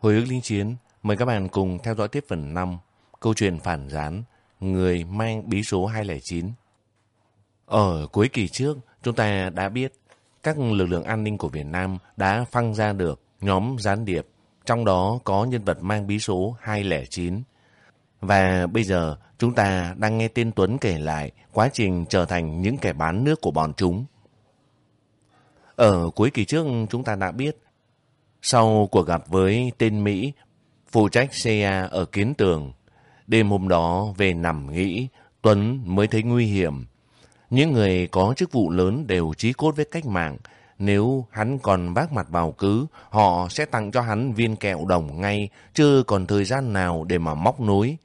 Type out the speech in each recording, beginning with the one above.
Hồi ức linh chiến, mời các bạn cùng theo dõi tiếp phần 5, câu chuyện phản gián, người mang bí số 209. Ở cuối kỳ trước, chúng ta đã biết các lực lượng an ninh của Việt Nam đã phăng ra được nhóm gián điệp, trong đó có nhân vật mang bí số 209. Và bây giờ chúng ta đang nghe tên Tuấn kể lại quá trình trở thành những kẻ bán nước của bọn chúng. Ở cuối kỳ trước chúng ta đã biết, sau cuộc gặp với tên Mỹ, phụ trách CA ở Kiến Tường, đêm hôm đó về nằm nghĩ, Tuấn mới thấy nguy hiểm. Những người có chức vụ lớn đều trí cốt với cách mạng. Nếu hắn còn vác mặt vào cứ, họ sẽ tặng cho hắn viên kẹo đồng ngay, chưa còn thời gian nào để mà móc nối.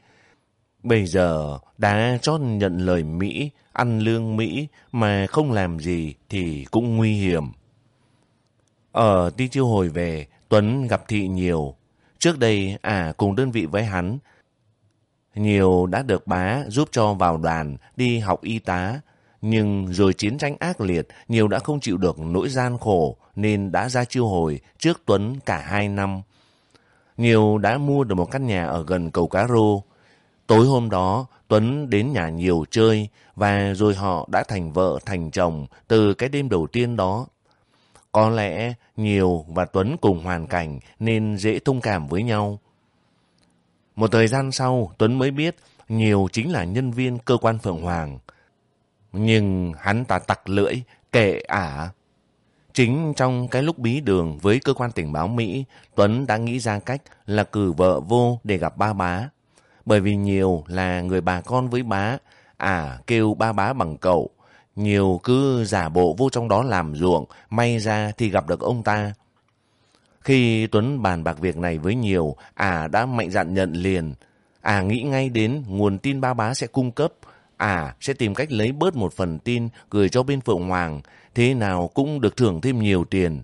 Bây giờ đã chót nhận lời Mỹ, ăn lương Mỹ mà không làm gì thì cũng nguy hiểm. Ở đi chiêu hồi về, Tuấn gặp Thị nhiều. Trước đây, à cùng đơn vị với hắn. Nhiều đã được bá giúp cho vào đoàn đi học y tá. Nhưng rồi chiến tranh ác liệt, nhiều đã không chịu được nỗi gian khổ nên đã ra chiêu hồi trước Tuấn cả hai năm. Nhiều đã mua được một căn nhà ở gần cầu Cá Rô. Tối hôm đó, Tuấn đến nhà nhiều chơi và rồi họ đã thành vợ thành chồng từ cái đêm đầu tiên đó. Có lẽ nhiều và Tuấn cùng hoàn cảnh nên dễ thông cảm với nhau. Một thời gian sau, Tuấn mới biết nhiều chính là nhân viên cơ quan Phượng Hoàng. Nhưng hắn ta tặc lưỡi, kệ ả. Chính trong cái lúc bí đường với cơ quan tình báo Mỹ, Tuấn đã nghĩ ra cách là cử vợ vô để gặp ba bá. Bởi vì nhiều là người bà con với bá, ả kêu ba bá bằng cậu, nhiều cứ giả bộ vô trong đó làm ruộng, may ra thì gặp được ông ta. Khi Tuấn bàn bạc việc này với nhiều, à đã mạnh dạn nhận liền. À nghĩ ngay đến nguồn tin ba bá sẽ cung cấp. À sẽ tìm cách lấy bớt một phần tin gửi cho bên Phượng Hoàng, thế nào cũng được thưởng thêm nhiều tiền.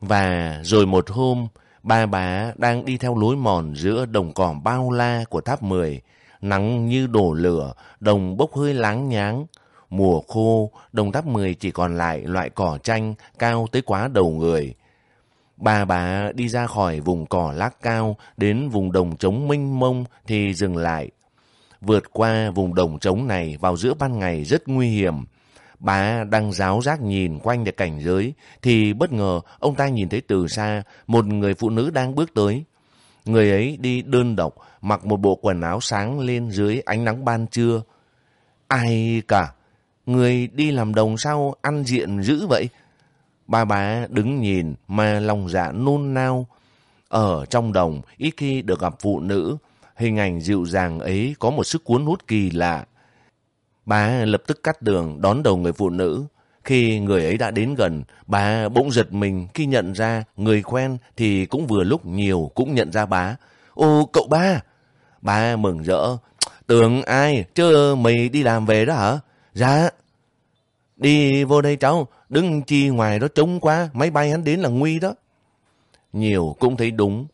Và rồi một hôm, ba bá đang đi theo lối mòn giữa đồng cỏ bao la của tháp 10, nắng như đổ lửa, đồng bốc hơi láng nháng. Mùa khô, đồng tháp 10 chỉ còn lại loại cỏ chanh cao tới quá đầu người. Bà bà đi ra khỏi vùng cỏ lác cao đến vùng đồng trống mênh mông thì dừng lại. Vượt qua vùng đồng trống này vào giữa ban ngày rất nguy hiểm. Bà đang giáo giác nhìn quanh để cảnh giới thì bất ngờ ông ta nhìn thấy từ xa một người phụ nữ đang bước tới. Người ấy đi đơn độc, mặc một bộ quần áo sáng lên dưới ánh nắng ban trưa. Ai cả? Người đi làm đồng sao ăn diện dữ vậy? Ba bá đứng nhìn mà lòng dạ nôn nao. Ở trong đồng, ít khi được gặp phụ nữ, hình ảnh dịu dàng ấy có một sức cuốn hút kỳ lạ. Bà lập tức cắt đường đón đầu người phụ nữ. Khi người ấy đã đến gần, bà bỗng giật mình khi nhận ra người quen thì cũng vừa lúc nhiều cũng nhận ra bà. Ô, cậu ba! Bà mừng rỡ. Tưởng ai? Chứ mày đi làm về đó hả? Dạ. Đi vô đây cháu, đứng chi ngoài đó trống quá, máy bay hắn đến là nguy đó. Nhiều cũng thấy đúng.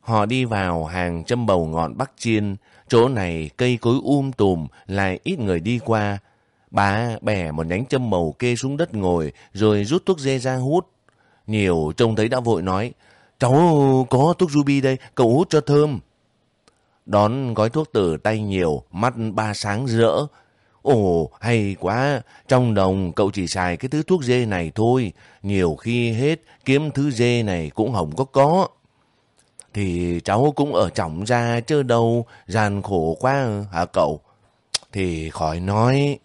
Họ đi vào hàng châm bầu ngọn Bắc Chiên, chỗ này cây cối um tùm, lại ít người đi qua. Bà bẻ một nhánh châm màu kê xuống đất ngồi, rồi rút thuốc dê ra hút. Nhiều trông thấy đã vội nói, cháu có thuốc ruby đây, cậu hút cho thơm. Đón gói thuốc từ tay nhiều, mắt ba sáng rỡ. Ồ, hay quá, trong đồng cậu chỉ xài cái thứ thuốc dê này thôi. Nhiều khi hết, kiếm thứ dê này cũng hỏng có có. Thì cháu cũng ở trọng ra chứ đâu, gian khổ quá hả cậu? Thì khỏi nói.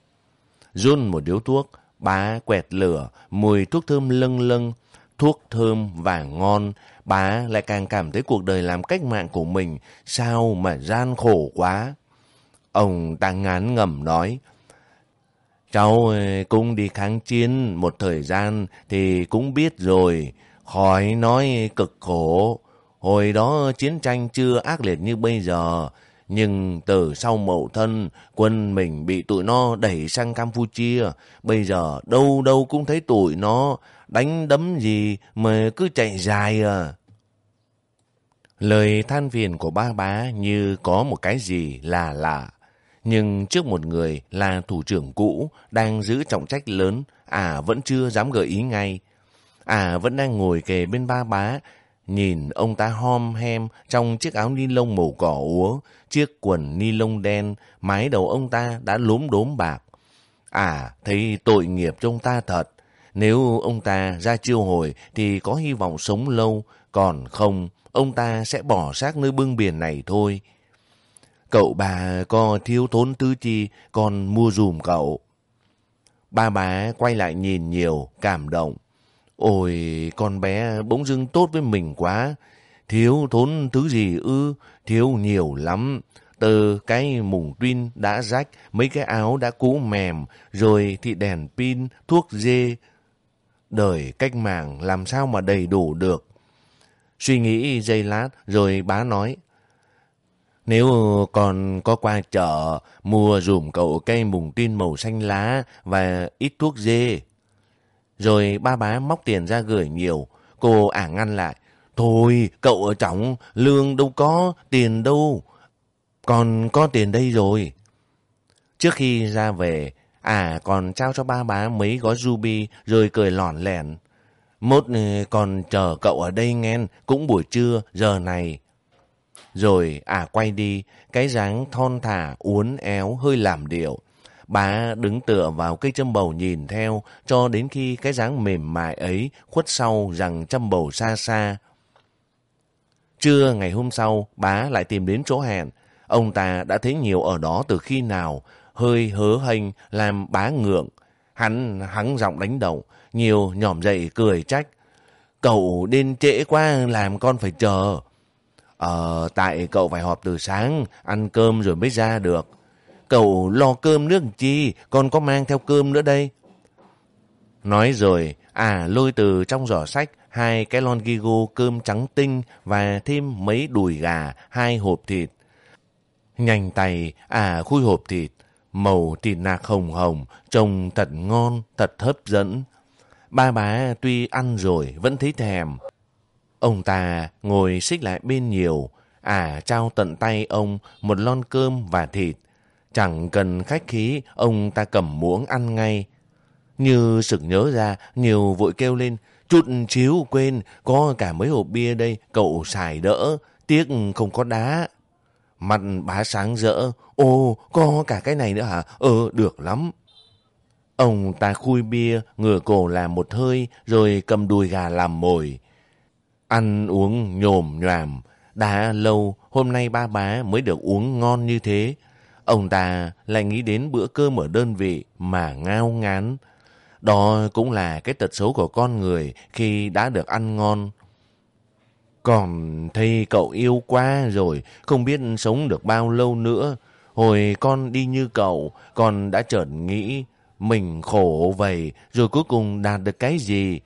Run một điếu thuốc, bá quẹt lửa, mùi thuốc thơm lâng lâng, thuốc thơm và ngon, bà lại càng cảm thấy cuộc đời làm cách mạng của mình sao mà gian khổ quá. Ông ta ngán ngẩm nói, Cháu cũng đi kháng chiến một thời gian thì cũng biết rồi, khỏi nói cực khổ. Hồi đó chiến tranh chưa ác liệt như bây giờ, nhưng từ sau mậu thân, quân mình bị tụi nó đẩy sang Campuchia. Bây giờ đâu đâu cũng thấy tụi nó đánh đấm gì mà cứ chạy dài à. Lời than phiền của ba bá như có một cái gì là lạ. Nhưng trước một người là thủ trưởng cũ đang giữ trọng trách lớn, à vẫn chưa dám gợi ý ngay. À vẫn đang ngồi kề bên ba bá, nhìn ông ta hom hem trong chiếc áo ni lông màu cỏ úa, chiếc quần ni lông đen, mái đầu ông ta đã lốm đốm bạc. À, thấy tội nghiệp trong ta thật. Nếu ông ta ra chiêu hồi thì có hy vọng sống lâu, còn không, ông ta sẽ bỏ xác nơi bưng biển này thôi. Cậu bà có thiếu thốn tứ chi, còn mua dùm cậu. Ba bà quay lại nhìn nhiều, cảm động. Ôi, con bé bỗng dưng tốt với mình quá. Thiếu thốn thứ gì ư, thiếu nhiều lắm. Từ cái mùng tuyên đã rách, mấy cái áo đã cũ mềm, rồi thì đèn pin, thuốc dê. Đời cách mạng làm sao mà đầy đủ được. Suy nghĩ giây lát, rồi bá nói. Nếu còn có qua chợ, mua dùm cậu cây mùng tin màu xanh lá và ít thuốc dê. Rồi ba bá móc tiền ra gửi nhiều. Cô ả ngăn lại. Thôi, cậu ở trong, lương đâu có, tiền đâu. Còn có tiền đây rồi. Trước khi ra về, à còn trao cho ba bá mấy gói ruby rồi cười lỏn lẻn. Mốt ừ, còn chờ cậu ở đây nghe, cũng buổi trưa, giờ này. Rồi à quay đi, cái dáng thon thả, uốn éo, hơi làm điệu. Bà đứng tựa vào cây châm bầu nhìn theo cho đến khi cái dáng mềm mại ấy khuất sau rằng châm bầu xa xa. Trưa ngày hôm sau, bá lại tìm đến chỗ hẹn. Ông ta đã thấy nhiều ở đó từ khi nào, hơi hớ hênh làm bá ngượng. Hắn hắn giọng đánh động, nhiều nhỏm dậy cười trách. Cậu đến trễ quá làm con phải chờ. Ờ, tại cậu phải họp từ sáng, ăn cơm rồi mới ra được. Cậu lo cơm nước chi, con có mang theo cơm nữa đây. Nói rồi, à lôi từ trong giỏ sách hai cái lon gigo cơm trắng tinh và thêm mấy đùi gà, hai hộp thịt. Nhanh tay, à khui hộp thịt, màu thịt nạc hồng hồng, trông thật ngon, thật hấp dẫn. Ba bá tuy ăn rồi vẫn thấy thèm. Ông ta ngồi xích lại bên nhiều, à trao tận tay ông một lon cơm và thịt. Chẳng cần khách khí, ông ta cầm muỗng ăn ngay. Như sực nhớ ra, nhiều vội kêu lên, chút chiếu quên, có cả mấy hộp bia đây, cậu xài đỡ, tiếc không có đá. Mặt bá sáng rỡ, ồ, có cả cái này nữa hả? Ờ, được lắm. Ông ta khui bia, ngửa cổ làm một hơi, rồi cầm đùi gà làm mồi. Ăn uống nhồm nhòm, đã lâu hôm nay ba bá mới được uống ngon như thế. Ông ta lại nghĩ đến bữa cơm ở đơn vị mà ngao ngán. Đó cũng là cái tật xấu của con người khi đã được ăn ngon. Còn thấy cậu yêu quá rồi, không biết sống được bao lâu nữa. Hồi con đi như cậu, con đã chợt nghĩ mình khổ vậy rồi cuối cùng đạt được cái gì.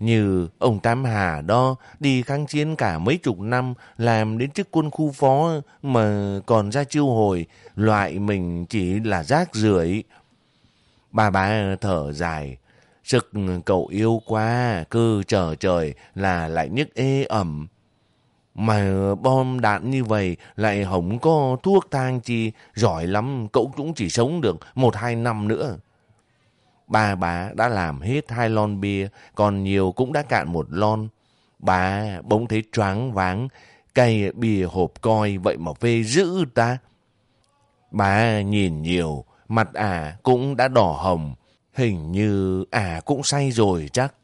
Như ông Tam Hà đó đi kháng chiến cả mấy chục năm làm đến chức quân khu phó mà còn ra chiêu hồi loại mình chỉ là rác rưởi. Bà bà thở dài. Sực cậu yêu quá, cứ chờ trời là lại nhức ê ẩm. Mà bom đạn như vậy lại không có thuốc thang chi, giỏi lắm, cậu cũng chỉ sống được một hai năm nữa. bà bà đã làm hết hai lon bia, còn nhiều cũng đã cạn một lon. Bà bỗng thấy choáng váng, cây bia hộp coi vậy mà phê dữ ta. Bà nhìn nhiều, mặt ả cũng đã đỏ hồng, hình như ả cũng say rồi chắc.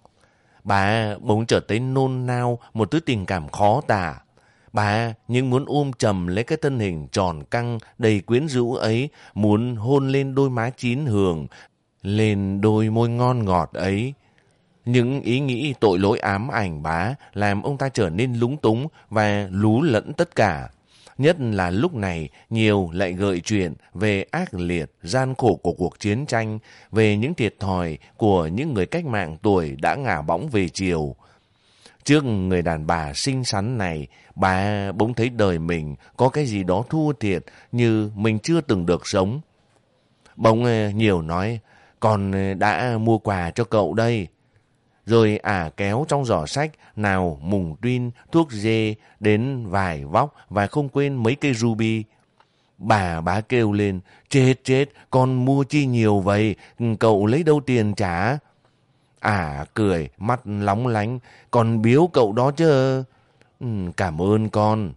Bà bỗng trở tới nôn nao một thứ tình cảm khó tả. Bà nhưng muốn ôm chầm lấy cái thân hình tròn căng đầy quyến rũ ấy, muốn hôn lên đôi má chín hường, lên đôi môi ngon ngọt ấy. Những ý nghĩ tội lỗi ám ảnh bá làm ông ta trở nên lúng túng và lú lẫn tất cả. Nhất là lúc này nhiều lại gợi chuyện về ác liệt, gian khổ của cuộc chiến tranh, về những thiệt thòi của những người cách mạng tuổi đã ngả bóng về chiều. Trước người đàn bà xinh xắn này, bà bỗng thấy đời mình có cái gì đó thua thiệt như mình chưa từng được sống. Bỗng ờ, nhiều nói, con ờ, đã mua quà cho cậu đây. Rồi ả kéo trong giỏ sách nào mùng tuyên, thuốc dê, đến vài vóc và không quên mấy cây ruby. Bà bá kêu lên, chết chết, con mua chi nhiều vậy, cậu lấy đâu tiền trả? à cười, mắt lóng lánh, còn biếu cậu đó chứ. Ừ, cảm ơn con.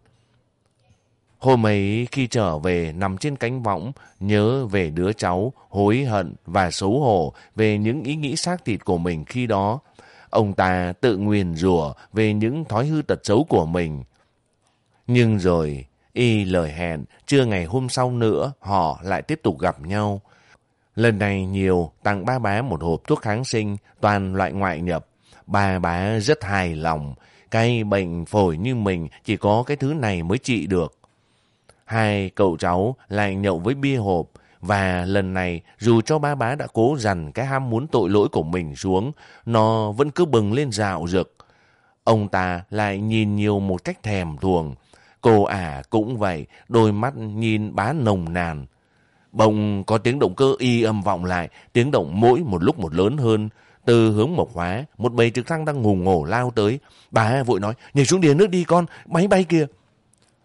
Hôm ấy khi trở về nằm trên cánh võng, nhớ về đứa cháu, hối hận và xấu hổ về những ý nghĩ xác thịt của mình khi đó. Ông ta tự nguyền rủa về những thói hư tật xấu của mình. Nhưng rồi, y lời hẹn, chưa ngày hôm sau nữa, họ lại tiếp tục gặp nhau. Lần này nhiều tặng ba bá một hộp thuốc kháng sinh, toàn loại ngoại nhập. Ba bá rất hài lòng. Cái bệnh phổi như mình chỉ có cái thứ này mới trị được. Hai cậu cháu lại nhậu với bia hộp. Và lần này, dù cho ba bá đã cố dằn cái ham muốn tội lỗi của mình xuống, nó vẫn cứ bừng lên rạo rực. Ông ta lại nhìn nhiều một cách thèm thuồng. Cô ả cũng vậy, đôi mắt nhìn bá nồng nàn. Bỗng có tiếng động cơ y âm vọng lại, tiếng động mỗi một lúc một lớn hơn. Từ hướng mộc hóa, một bầy trực thăng đang ngùng ngổ lao tới. Bà vội nói, nhảy xuống đìa nước đi con, máy bay kia.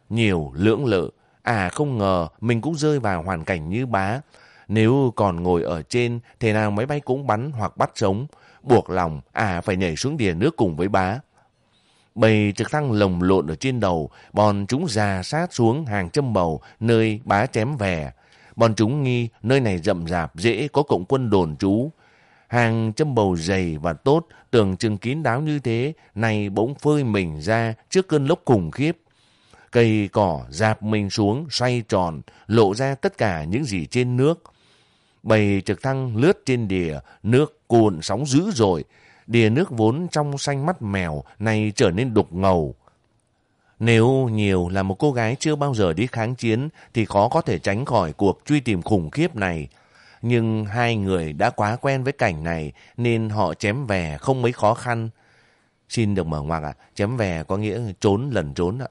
Nhiều lưỡng lự, à không ngờ mình cũng rơi vào hoàn cảnh như bá. Nếu còn ngồi ở trên, thế nào máy bay cũng bắn hoặc bắt sống. Buộc lòng, à phải nhảy xuống đìa nước cùng với bá. Bầy trực thăng lồng lộn ở trên đầu, bọn chúng già sát xuống hàng châm bầu, nơi bá chém về. Bọn chúng nghi nơi này rậm rạp dễ có cộng quân đồn trú. Hàng châm bầu dày và tốt, tưởng chừng kín đáo như thế, này bỗng phơi mình ra trước cơn lốc khủng khiếp. Cây cỏ dạp mình xuống, xoay tròn, lộ ra tất cả những gì trên nước. Bầy trực thăng lướt trên đìa, nước cuộn sóng dữ rồi. Đìa nước vốn trong xanh mắt mèo, này trở nên đục ngầu. Nếu nhiều là một cô gái chưa bao giờ đi kháng chiến thì khó có thể tránh khỏi cuộc truy tìm khủng khiếp này. Nhưng hai người đã quá quen với cảnh này nên họ chém về không mấy khó khăn. Xin được mở ngoặc ạ, chém về có nghĩa trốn lần trốn ạ.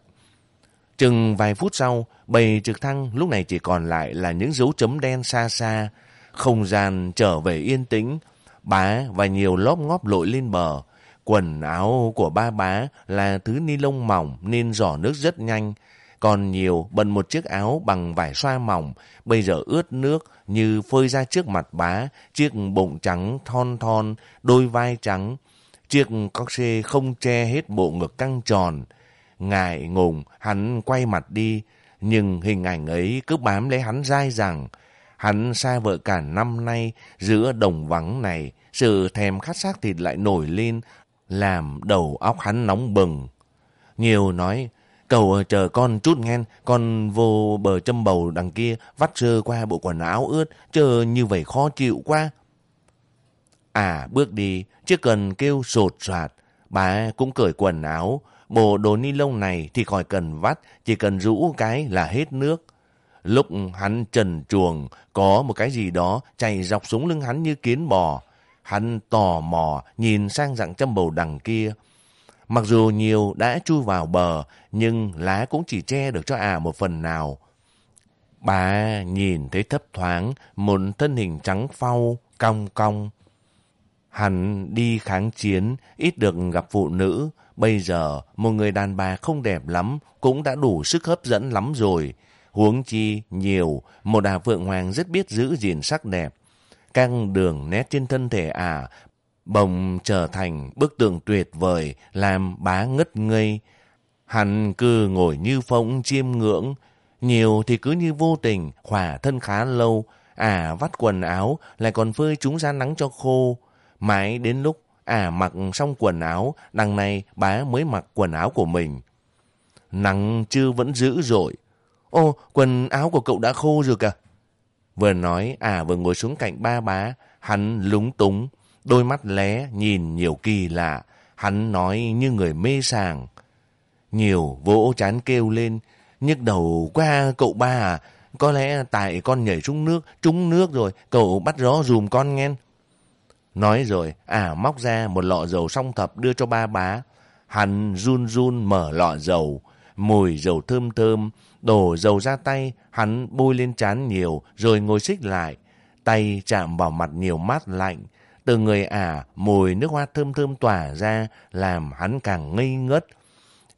Chừng vài phút sau, bầy trực thăng lúc này chỉ còn lại là những dấu chấm đen xa xa. Không gian trở về yên tĩnh, bá và nhiều lóp ngóp lội lên bờ. Quần áo của ba bá là thứ ni lông mỏng nên giỏ nước rất nhanh. Còn nhiều bận một chiếc áo bằng vải xoa mỏng, bây giờ ướt nước như phơi ra trước mặt bá, chiếc bụng trắng thon thon, đôi vai trắng. Chiếc cóc xê không che hết bộ ngực căng tròn. Ngại ngùng, hắn quay mặt đi, nhưng hình ảnh ấy cứ bám lấy hắn dai rằng. Hắn xa vợ cả năm nay, giữa đồng vắng này, sự thèm khát xác thịt lại nổi lên, làm đầu óc hắn nóng bừng. Nhiều nói, cầu chờ con chút nghen, con vô bờ châm bầu đằng kia, vắt sơ qua bộ quần áo ướt, chờ như vậy khó chịu quá. À, bước đi, chứ cần kêu sột soạt, bà cũng cởi quần áo, bộ đồ ni lông này thì khỏi cần vắt, chỉ cần rũ cái là hết nước. Lúc hắn trần chuồng, có một cái gì đó chạy dọc xuống lưng hắn như kiến bò. Hắn tò mò nhìn sang dạng châm bầu đằng kia. Mặc dù nhiều đã chui vào bờ, nhưng lá cũng chỉ che được cho à một phần nào. Bà nhìn thấy thấp thoáng một thân hình trắng phau, cong cong. Hắn đi kháng chiến, ít được gặp phụ nữ. Bây giờ, một người đàn bà không đẹp lắm, cũng đã đủ sức hấp dẫn lắm rồi. Huống chi, nhiều, một đà phượng hoàng rất biết giữ gìn sắc đẹp căng đường nét trên thân thể ả, à, bồng trở thành bức tượng tuyệt vời, làm bá ngất ngây. Hắn cứ ngồi như phóng chiêm ngưỡng, nhiều thì cứ như vô tình, khỏa thân khá lâu, ả à, vắt quần áo, lại còn phơi chúng ra nắng cho khô. Mãi đến lúc à, mặc xong quần áo, đằng này bá mới mặc quần áo của mình. Nắng chưa vẫn dữ rồi. Ô, quần áo của cậu đã khô rồi cả. Vừa nói à vừa ngồi xuống cạnh ba bá, hắn lúng túng, đôi mắt lé nhìn nhiều kỳ lạ, hắn nói như người mê sàng. Nhiều vỗ chán kêu lên, nhức đầu qua cậu ba à, có lẽ tại con nhảy xuống nước, trúng nước rồi, cậu bắt gió dùm con nghe. Nói rồi, à móc ra một lọ dầu song thập đưa cho ba bá. Hắn run run mở lọ dầu, mùi dầu thơm thơm, đổ dầu ra tay, hắn bôi lên trán nhiều rồi ngồi xích lại. Tay chạm vào mặt nhiều mát lạnh. Từ người ả, mùi nước hoa thơm thơm tỏa ra làm hắn càng ngây ngất.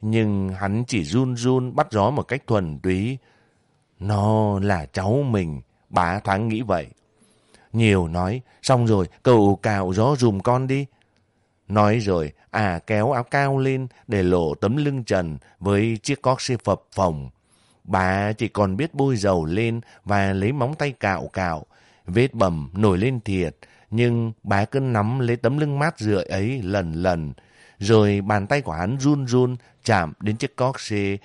Nhưng hắn chỉ run run bắt gió một cách thuần túy. Nó là cháu mình, bá thoáng nghĩ vậy. Nhiều nói, xong rồi, cậu cạo gió dùm con đi. Nói rồi, à kéo áo cao lên để lộ tấm lưng trần với chiếc cóc xe phập phồng. Bà chỉ còn biết bôi dầu lên và lấy móng tay cạo cạo. Vết bầm nổi lên thiệt, nhưng bà cứ nắm lấy tấm lưng mát rượi ấy lần lần. Rồi bàn tay của hắn run run chạm đến chiếc cóc xe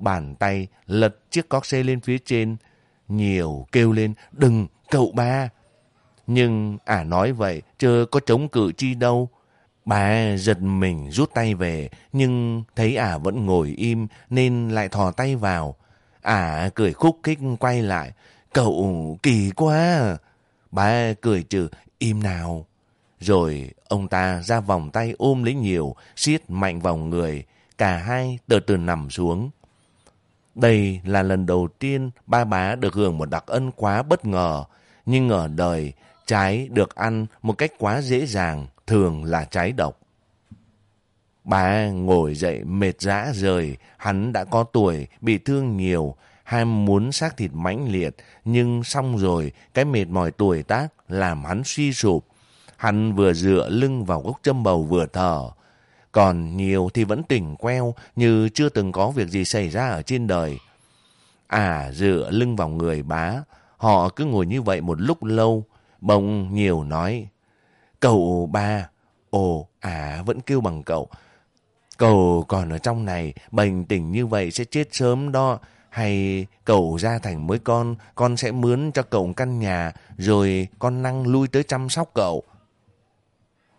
Bàn tay lật chiếc cóc xe lên phía trên. Nhiều kêu lên, đừng, cậu ba. Nhưng ả nói vậy, chưa có chống cự chi đâu. Bà giật mình rút tay về, nhưng thấy ả vẫn ngồi im nên lại thò tay vào. Ả cười khúc khích quay lại. Cậu kỳ quá. Bà cười trừ, im nào. Rồi ông ta ra vòng tay ôm lấy nhiều, siết mạnh vào người. Cả hai từ từ nằm xuống. Đây là lần đầu tiên ba bá được hưởng một đặc ân quá bất ngờ. Nhưng ở đời, trái được ăn một cách quá dễ dàng, thường là trái độc. Bà ngồi dậy mệt rã rời, hắn đã có tuổi, bị thương nhiều, ham muốn xác thịt mãnh liệt, nhưng xong rồi, cái mệt mỏi tuổi tác làm hắn suy sụp. Hắn vừa dựa lưng vào gốc châm bầu vừa thở. Còn nhiều thì vẫn tỉnh queo như chưa từng có việc gì xảy ra ở trên đời. À, dựa lưng vào người bá, họ cứ ngồi như vậy một lúc lâu, bông nhiều nói. Cậu ba, ồ, à, vẫn kêu bằng cậu. Cậu còn ở trong này, bệnh tỉnh như vậy sẽ chết sớm đó. Hay cậu ra thành mới con, con sẽ mướn cho cậu căn nhà, rồi con năng lui tới chăm sóc cậu.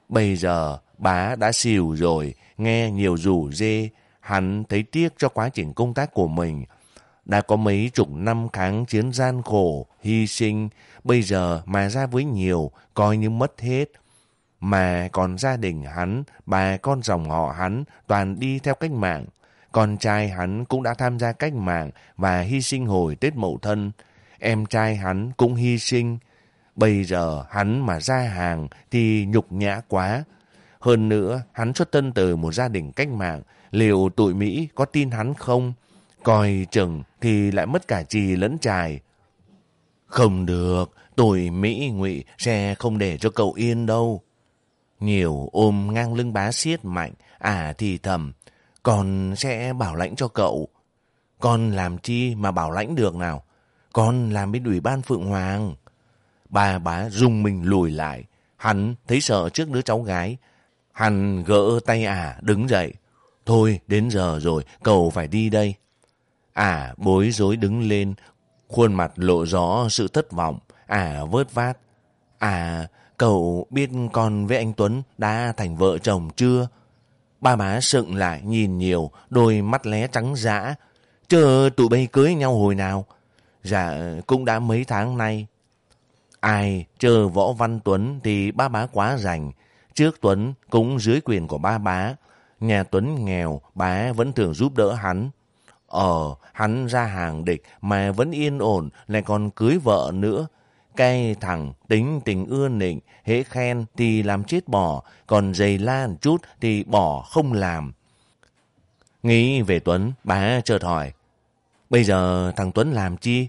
Bây giờ, bá đã xìu rồi, nghe nhiều rủ dê, hắn thấy tiếc cho quá trình công tác của mình. Đã có mấy chục năm kháng chiến gian khổ, hy sinh, bây giờ mà ra với nhiều, coi như mất hết. Mà còn gia đình hắn, bà con dòng họ hắn, toàn đi theo cách mạng. Con trai hắn cũng đã tham gia cách mạng và hy sinh hồi Tết Mậu Thân. Em trai hắn cũng hy sinh. Bây giờ hắn mà ra hàng thì nhục nhã quá. Hơn nữa, hắn xuất thân từ một gia đình cách mạng. Liệu tụi Mỹ có tin hắn không? Coi chừng thì lại mất cả trì lẫn trài. Không được, tôi Mỹ ngụy sẽ không để cho cậu yên đâu. Nhiều ôm ngang lưng bá xiết mạnh, à thì thầm, con sẽ bảo lãnh cho cậu. Con làm chi mà bảo lãnh được nào? Con làm bên ủy ban Phượng Hoàng. Bà bá rung mình lùi lại. Hắn thấy sợ trước đứa cháu gái. Hắn gỡ tay à đứng dậy. Thôi, đến giờ rồi, cậu phải đi đây. à bối rối đứng lên, khuôn mặt lộ rõ sự thất vọng. à vớt vát. À, cậu biết con với anh Tuấn đã thành vợ chồng chưa? Ba má sựng lại nhìn nhiều, đôi mắt lé trắng dã. Chờ tụi bay cưới nhau hồi nào? Dạ, cũng đã mấy tháng nay. Ai chờ Võ Văn Tuấn thì ba bá quá rành. Trước Tuấn cũng dưới quyền của ba bá. Nhà Tuấn nghèo, bá vẫn thường giúp đỡ hắn. Ờ, hắn ra hàng địch mà vẫn yên ổn, lại còn cưới vợ nữa. Cái thằng tính tình ưa nịnh, hễ khen thì làm chết bỏ, còn dày la chút thì bỏ không làm. Nghĩ về Tuấn, bá chợt hỏi. Bây giờ thằng Tuấn làm chi?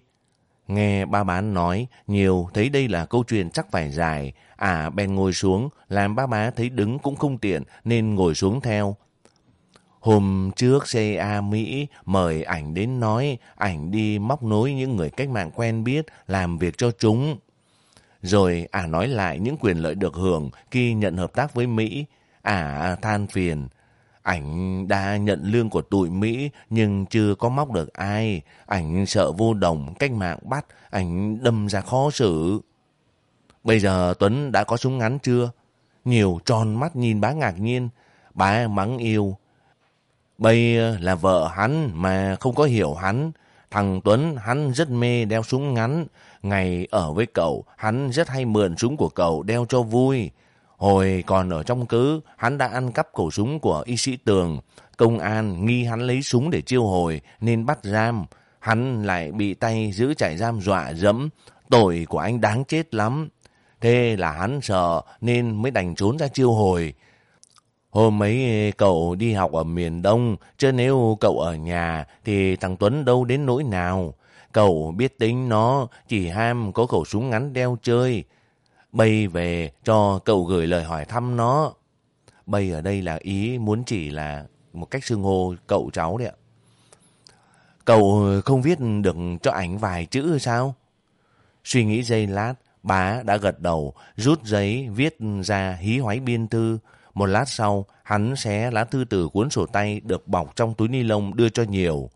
Nghe ba bán nói, nhiều thấy đây là câu chuyện chắc phải dài. À bèn ngồi xuống, làm ba bá thấy đứng cũng không tiện nên ngồi xuống theo. Hôm trước CIA Mỹ mời ảnh đến nói ảnh đi móc nối những người cách mạng quen biết làm việc cho chúng. Rồi à nói lại những quyền lợi được hưởng khi nhận hợp tác với Mỹ. À, à than phiền. Ảnh đã nhận lương của tụi Mỹ nhưng chưa có móc được ai. Ảnh sợ vô đồng, cách mạng bắt, ảnh đâm ra khó xử. Bây giờ Tuấn đã có súng ngắn chưa? Nhiều tròn mắt nhìn bá ngạc nhiên. Bá mắng yêu. Bây ờ, là vợ hắn mà không có hiểu hắn. Thằng Tuấn hắn rất mê đeo súng ngắn. Ngày ở với cậu, hắn rất hay mượn súng của cậu đeo cho vui. Hồi còn ở trong cứ, hắn đã ăn cắp khẩu súng của y sĩ Tường. Công an nghi hắn lấy súng để chiêu hồi nên bắt giam. Hắn lại bị tay giữ trại giam dọa dẫm. Tội của anh đáng chết lắm. Thế là hắn sợ nên mới đành trốn ra chiêu hồi. Hôm ấy cậu đi học ở miền Đông, chứ nếu cậu ở nhà thì thằng Tuấn đâu đến nỗi nào. Cậu biết tính nó, chỉ ham có khẩu súng ngắn đeo chơi. Bây về cho cậu gửi lời hỏi thăm nó. bây ở đây là ý muốn chỉ là một cách xưng hô cậu cháu đấy ạ. Cậu không viết được cho ảnh vài chữ sao? Suy nghĩ giây lát, bá đã gật đầu, rút giấy viết ra hí hoái biên thư. Một lát sau, hắn xé lá thư từ cuốn sổ tay được bọc trong túi ni lông đưa cho nhiều.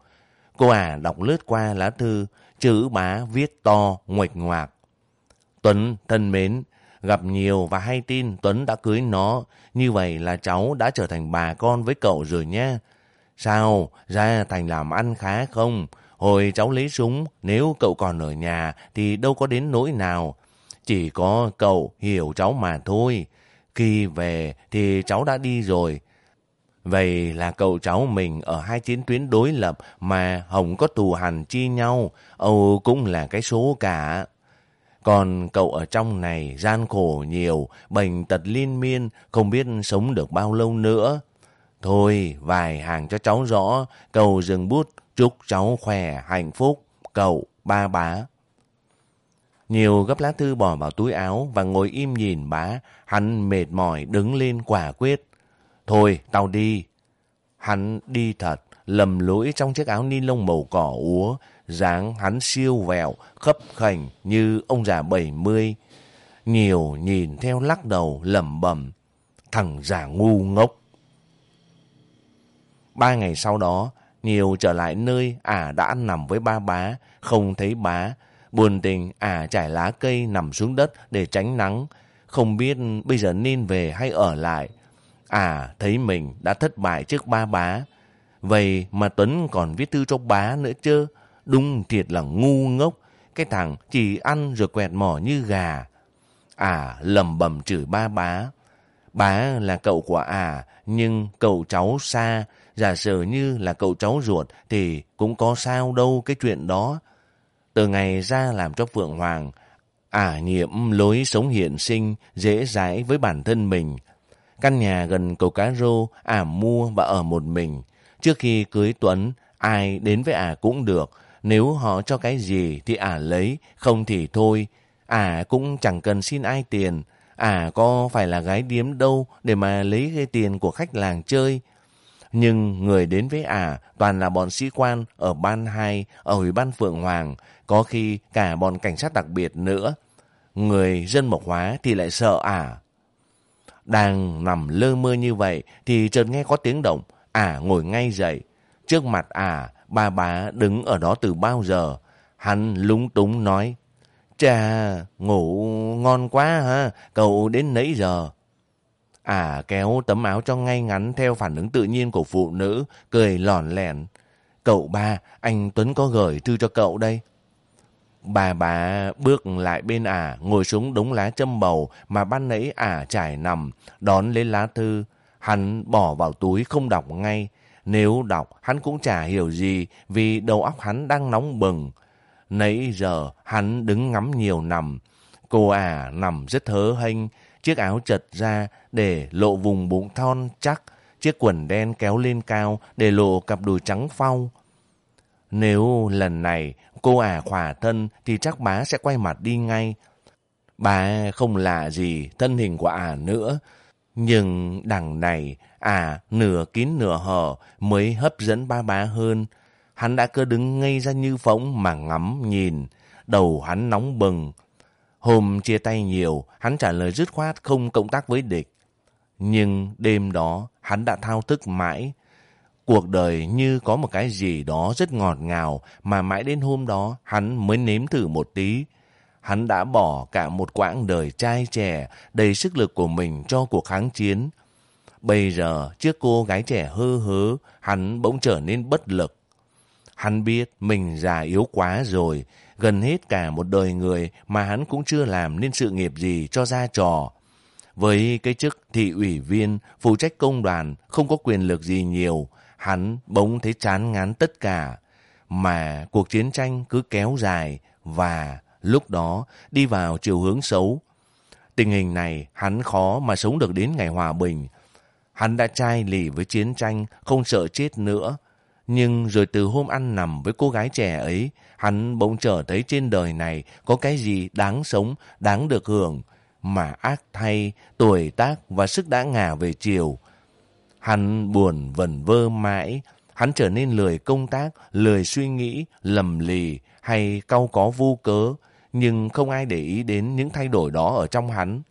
Cô ả đọc lướt qua lá thư, chữ bá viết to, nguệch ngoạc. Tuấn thân mến, gặp nhiều và hay tin Tuấn đã cưới nó, như vậy là cháu đã trở thành bà con với cậu rồi nha. Sao, ra thành làm ăn khá không? Hồi cháu lấy súng, nếu cậu còn ở nhà thì đâu có đến nỗi nào. Chỉ có cậu hiểu cháu mà thôi. Khi về thì cháu đã đi rồi. Vậy là cậu cháu mình ở hai chiến tuyến đối lập mà Hồng có tù hành chi nhau. Âu cũng là cái số cả. Còn cậu ở trong này gian khổ nhiều, bệnh tật liên miên, không biết sống được bao lâu nữa. Thôi, vài hàng cho cháu rõ, cầu dừng bút, chúc cháu khỏe, hạnh phúc, cậu, ba bá. Nhiều gấp lá thư bỏ vào túi áo và ngồi im nhìn bá, hắn mệt mỏi đứng lên quả quyết. Thôi, tao đi. Hắn đi thật, lầm lũi trong chiếc áo ni lông màu cỏ úa, dáng hắn siêu vẹo, khấp khảnh như ông già bảy mươi. Nhiều nhìn theo lắc đầu lẩm bẩm, thằng già ngu ngốc. Ba ngày sau đó, nhiều trở lại nơi ả đã nằm với ba bá, không thấy bá. Buồn tình ả trải lá cây nằm xuống đất để tránh nắng, không biết bây giờ nên về hay ở lại. à thấy mình đã thất bại trước ba bá. Vậy mà Tuấn còn viết thư cho bá nữa chứ. Đúng thiệt là ngu ngốc. Cái thằng chỉ ăn rồi quẹt mỏ như gà. À lầm bầm chửi ba bá. Bá là cậu của à, nhưng cậu cháu xa, giả sử như là cậu cháu ruột thì cũng có sao đâu cái chuyện đó. Từ ngày ra làm cho Phượng Hoàng, ả nhiệm lối sống hiện sinh, dễ dãi với bản thân mình. Căn nhà gần cầu cá rô, ả mua và ở một mình. Trước khi cưới Tuấn, ai đến với ả cũng được. Nếu họ cho cái gì thì ả lấy, không thì thôi. Ả cũng chẳng cần xin ai tiền. Ả có phải là gái điếm đâu để mà lấy cái tiền của khách làng chơi. Nhưng người đến với ả toàn là bọn sĩ quan ở ban 2, ở Ủy ban Phượng Hoàng, có khi cả bọn cảnh sát đặc biệt nữa. Người dân mộc hóa thì lại sợ ả. Đang nằm lơ mơ như vậy thì chợt nghe có tiếng động, ả ngồi ngay dậy. Trước mặt ả, ba bá đứng ở đó từ bao giờ. Hắn lúng túng nói, Chà, ngủ ngon quá ha, cậu đến nãy giờ. À kéo tấm áo cho ngay ngắn theo phản ứng tự nhiên của phụ nữ, cười lòn lẻn. Cậu ba, anh Tuấn có gửi thư cho cậu đây. Bà bà bước lại bên ả, ngồi xuống đống lá châm bầu mà ban nãy ả trải nằm, đón lấy lá thư. Hắn bỏ vào túi không đọc ngay. Nếu đọc, hắn cũng chả hiểu gì vì đầu óc hắn đang nóng bừng. Nãy giờ, hắn đứng ngắm nhiều nằm. Cô ả nằm rất hớ hênh, chiếc áo chật ra để lộ vùng bụng thon chắc, chiếc quần đen kéo lên cao để lộ cặp đùi trắng phau. Nếu lần này cô ả khỏa thân thì chắc bá sẽ quay mặt đi ngay. Bà không lạ gì thân hình của ả nữa. Nhưng đằng này, ả nửa kín nửa hở mới hấp dẫn ba bá hơn. Hắn đã cứ đứng ngây ra như phóng mà ngắm nhìn. Đầu hắn nóng bừng. Hôm chia tay nhiều, hắn trả lời dứt khoát không cộng tác với địch. Nhưng đêm đó, hắn đã thao thức mãi. Cuộc đời như có một cái gì đó rất ngọt ngào mà mãi đến hôm đó hắn mới nếm thử một tí. Hắn đã bỏ cả một quãng đời trai trẻ đầy sức lực của mình cho cuộc kháng chiến. Bây giờ, trước cô gái trẻ hơ hớ, hắn bỗng trở nên bất lực. Hắn biết mình già yếu quá rồi, gần hết cả một đời người mà hắn cũng chưa làm nên sự nghiệp gì cho ra trò. Với cái chức thị ủy viên, phụ trách công đoàn, không có quyền lực gì nhiều, hắn bỗng thấy chán ngán tất cả. Mà cuộc chiến tranh cứ kéo dài và lúc đó đi vào chiều hướng xấu. Tình hình này hắn khó mà sống được đến ngày hòa bình. Hắn đã chai lì với chiến tranh, không sợ chết nữa. Nhưng rồi từ hôm ăn nằm với cô gái trẻ ấy, hắn bỗng trở thấy trên đời này có cái gì đáng sống, đáng được hưởng. Mà ác thay, tuổi tác và sức đã ngả về chiều. Hắn buồn vẩn vơ mãi, hắn trở nên lười công tác, lười suy nghĩ, lầm lì hay cau có vô cớ, nhưng không ai để ý đến những thay đổi đó ở trong hắn.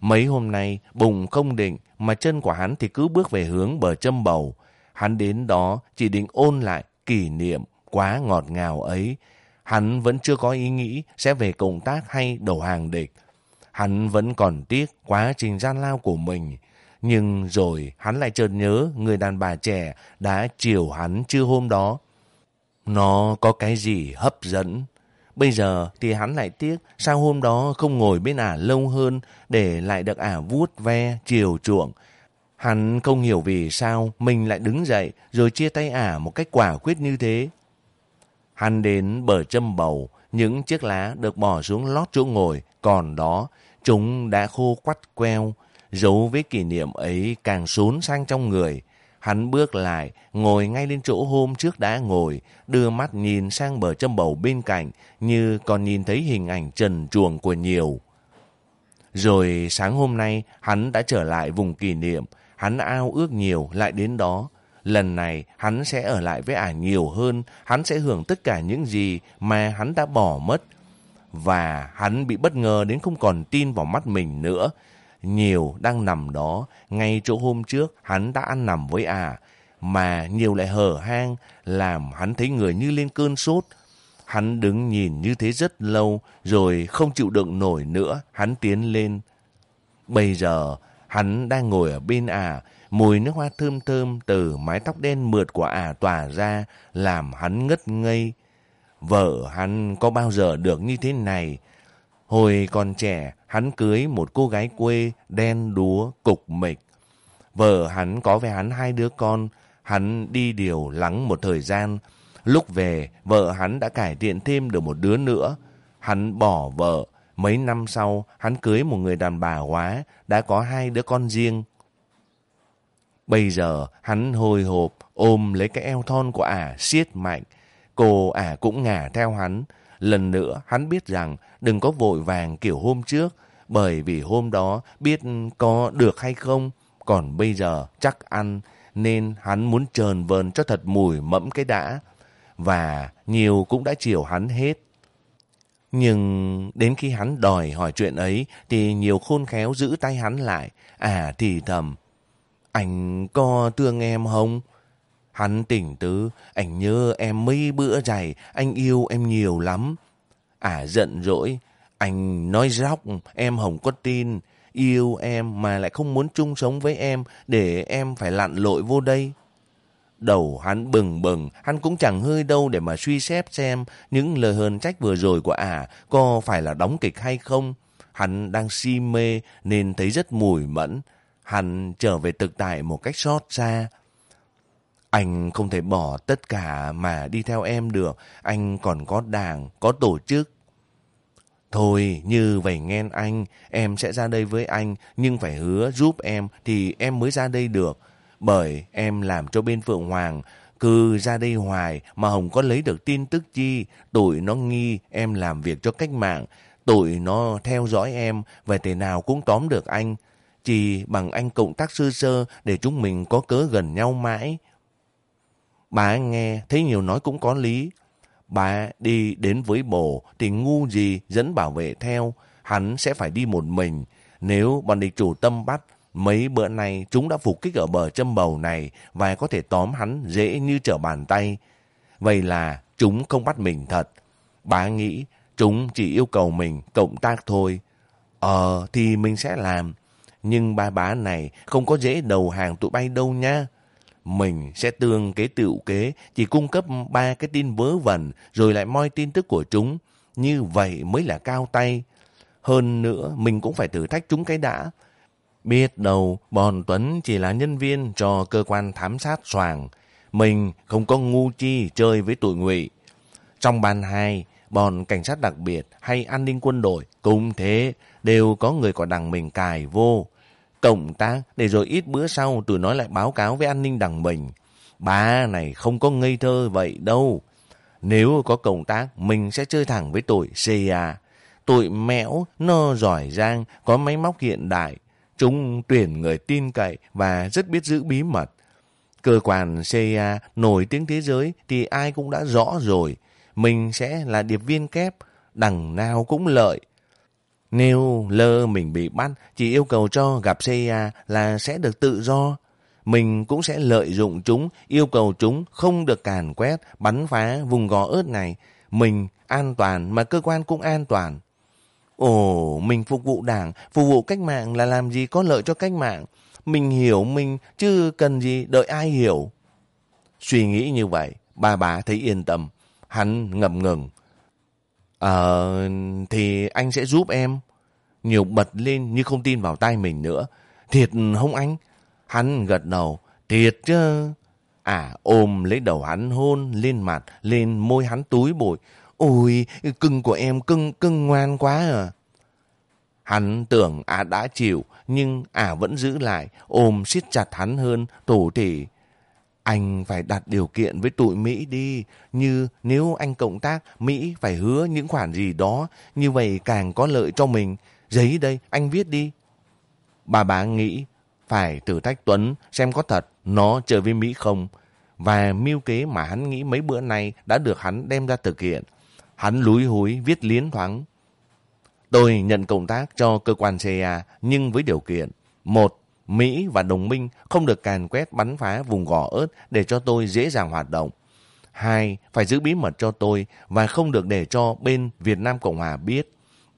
Mấy hôm nay, bùng không định, mà chân của hắn thì cứ bước về hướng bờ châm bầu. Hắn đến đó chỉ định ôn lại kỷ niệm quá ngọt ngào ấy. Hắn vẫn chưa có ý nghĩ sẽ về công tác hay đầu hàng địch. Hắn vẫn còn tiếc quá trình gian lao của mình. Nhưng rồi hắn lại chợt nhớ người đàn bà trẻ đã chiều hắn chưa hôm đó. Nó có cái gì hấp dẫn? Bây giờ thì hắn lại tiếc sao hôm đó không ngồi bên ả lâu hơn để lại được ả vuốt ve, chiều chuộng. Hắn không hiểu vì sao mình lại đứng dậy rồi chia tay ả một cách quả quyết như thế. Hắn đến bờ châm bầu, những chiếc lá được bỏ xuống lót chỗ ngồi, còn đó chúng đã khô quắt queo. Dấu với kỷ niệm ấy càng xốn sang trong người. Hắn bước lại, ngồi ngay lên chỗ hôm trước đã ngồi, đưa mắt nhìn sang bờ châm bầu bên cạnh, như còn nhìn thấy hình ảnh trần truồng của nhiều. Rồi sáng hôm nay, hắn đã trở lại vùng kỷ niệm, hắn ao ước nhiều lại đến đó. Lần này, hắn sẽ ở lại với ả nhiều hơn, hắn sẽ hưởng tất cả những gì mà hắn đã bỏ mất. Và hắn bị bất ngờ đến không còn tin vào mắt mình nữa, nhiều đang nằm đó, ngay chỗ hôm trước hắn đã ăn nằm với à, mà nhiều lại hở hang, làm hắn thấy người như lên cơn sốt. Hắn đứng nhìn như thế rất lâu, rồi không chịu đựng nổi nữa, hắn tiến lên. Bây giờ, hắn đang ngồi ở bên à, mùi nước hoa thơm thơm từ mái tóc đen mượt của ả tỏa ra, làm hắn ngất ngây. Vợ hắn có bao giờ được như thế này? Hồi còn trẻ, hắn cưới một cô gái quê đen đúa, cục mịch. Vợ hắn có với hắn hai đứa con, hắn đi điều lắng một thời gian. Lúc về, vợ hắn đã cải thiện thêm được một đứa nữa. Hắn bỏ vợ, mấy năm sau, hắn cưới một người đàn bà quá đã có hai đứa con riêng. Bây giờ, hắn hồi hộp, ôm lấy cái eo thon của ả, siết mạnh. Cô ả cũng ngả theo hắn. Lần nữa, hắn biết rằng đừng có vội vàng kiểu hôm trước, bởi vì hôm đó biết có được hay không, còn bây giờ chắc ăn, nên hắn muốn trờn vờn cho thật mùi mẫm cái đã. Và nhiều cũng đã chiều hắn hết. Nhưng đến khi hắn đòi hỏi chuyện ấy thì nhiều khôn khéo giữ tay hắn lại. À thì thầm, anh có thương em không? Hắn tỉnh tứ, anh nhớ em mấy bữa dày, anh yêu em nhiều lắm. À giận dỗi, anh nói róc, em không có tin. Yêu em mà lại không muốn chung sống với em để em phải lặn lội vô đây. Đầu hắn bừng bừng, hắn cũng chẳng hơi đâu để mà suy xét xem những lời hờn trách vừa rồi của ả có phải là đóng kịch hay không. Hắn đang si mê nên thấy rất mùi mẫn. Hắn trở về thực tại một cách xót xa. Anh không thể bỏ tất cả mà đi theo em được. Anh còn có đảng, có tổ chức. Thôi, như vậy nghe anh, em sẽ ra đây với anh, nhưng phải hứa giúp em thì em mới ra đây được. Bởi em làm cho bên Phượng Hoàng, cứ ra đây hoài mà không có lấy được tin tức chi. Tụi nó nghi em làm việc cho cách mạng. Tụi nó theo dõi em, và thế nào cũng tóm được anh. Chỉ bằng anh cộng tác sơ sơ để chúng mình có cớ gần nhau mãi. Bà nghe, thấy nhiều nói cũng có lý. Bà đi đến với bồ thì ngu gì dẫn bảo vệ theo, hắn sẽ phải đi một mình. Nếu bọn địch chủ tâm bắt, mấy bữa nay chúng đã phục kích ở bờ châm bầu này và có thể tóm hắn dễ như trở bàn tay. Vậy là chúng không bắt mình thật. Bà nghĩ chúng chỉ yêu cầu mình cộng tác thôi. Ờ thì mình sẽ làm. Nhưng ba bá này không có dễ đầu hàng tụi bay đâu nha. Mình sẽ tương kế tựu kế, chỉ cung cấp ba cái tin vớ vẩn, rồi lại moi tin tức của chúng. Như vậy mới là cao tay. Hơn nữa, mình cũng phải thử thách chúng cái đã. Biết đâu, bọn Tuấn chỉ là nhân viên cho cơ quan thám sát soàng. Mình không có ngu chi chơi với tụi ngụy. Trong ban hai, bọn cảnh sát đặc biệt hay an ninh quân đội cũng thế, đều có người của đằng mình cài vô cộng tác để rồi ít bữa sau tụi nói lại báo cáo với an ninh đằng mình. Ba này không có ngây thơ vậy đâu. Nếu có cộng tác, mình sẽ chơi thẳng với tụi CIA. Tụi mẽo, nó giỏi giang, có máy móc hiện đại. Chúng tuyển người tin cậy và rất biết giữ bí mật. Cơ quan CIA nổi tiếng thế giới thì ai cũng đã rõ rồi. Mình sẽ là điệp viên kép, đằng nào cũng lợi. Nếu lơ mình bị bắt, chỉ yêu cầu cho gặp CIA là sẽ được tự do. Mình cũng sẽ lợi dụng chúng, yêu cầu chúng không được càn quét, bắn phá vùng gò ớt này. Mình an toàn mà cơ quan cũng an toàn. Ồ, mình phục vụ đảng, phục vụ cách mạng là làm gì có lợi cho cách mạng. Mình hiểu mình chứ cần gì đợi ai hiểu. Suy nghĩ như vậy, bà bà thấy yên tâm. Hắn ngập ngừng. Ờ, thì anh sẽ giúp em. Nhiều bật lên như không tin vào tay mình nữa. Thiệt không anh? Hắn gật đầu. Thiệt chứ. À, ôm lấy đầu hắn hôn lên mặt, lên môi hắn túi bụi. Ôi, cưng của em cưng, cưng ngoan quá à. Hắn tưởng à đã chịu, nhưng à vẫn giữ lại, ôm siết chặt hắn hơn, tổ tỉ. Anh phải đặt điều kiện với tụi Mỹ đi, như nếu anh cộng tác, Mỹ phải hứa những khoản gì đó, như vậy càng có lợi cho mình. Giấy đây, anh viết đi. Bà bà nghĩ, phải thử thách Tuấn xem có thật nó chơi với Mỹ không. Và mưu kế mà hắn nghĩ mấy bữa nay đã được hắn đem ra thực hiện. Hắn lúi húi viết liến thoáng. Tôi nhận công tác cho cơ quan CIA nhưng với điều kiện. Một, Mỹ và đồng minh không được càn quét bắn phá vùng gò ớt để cho tôi dễ dàng hoạt động. Hai, phải giữ bí mật cho tôi và không được để cho bên Việt Nam Cộng Hòa biết.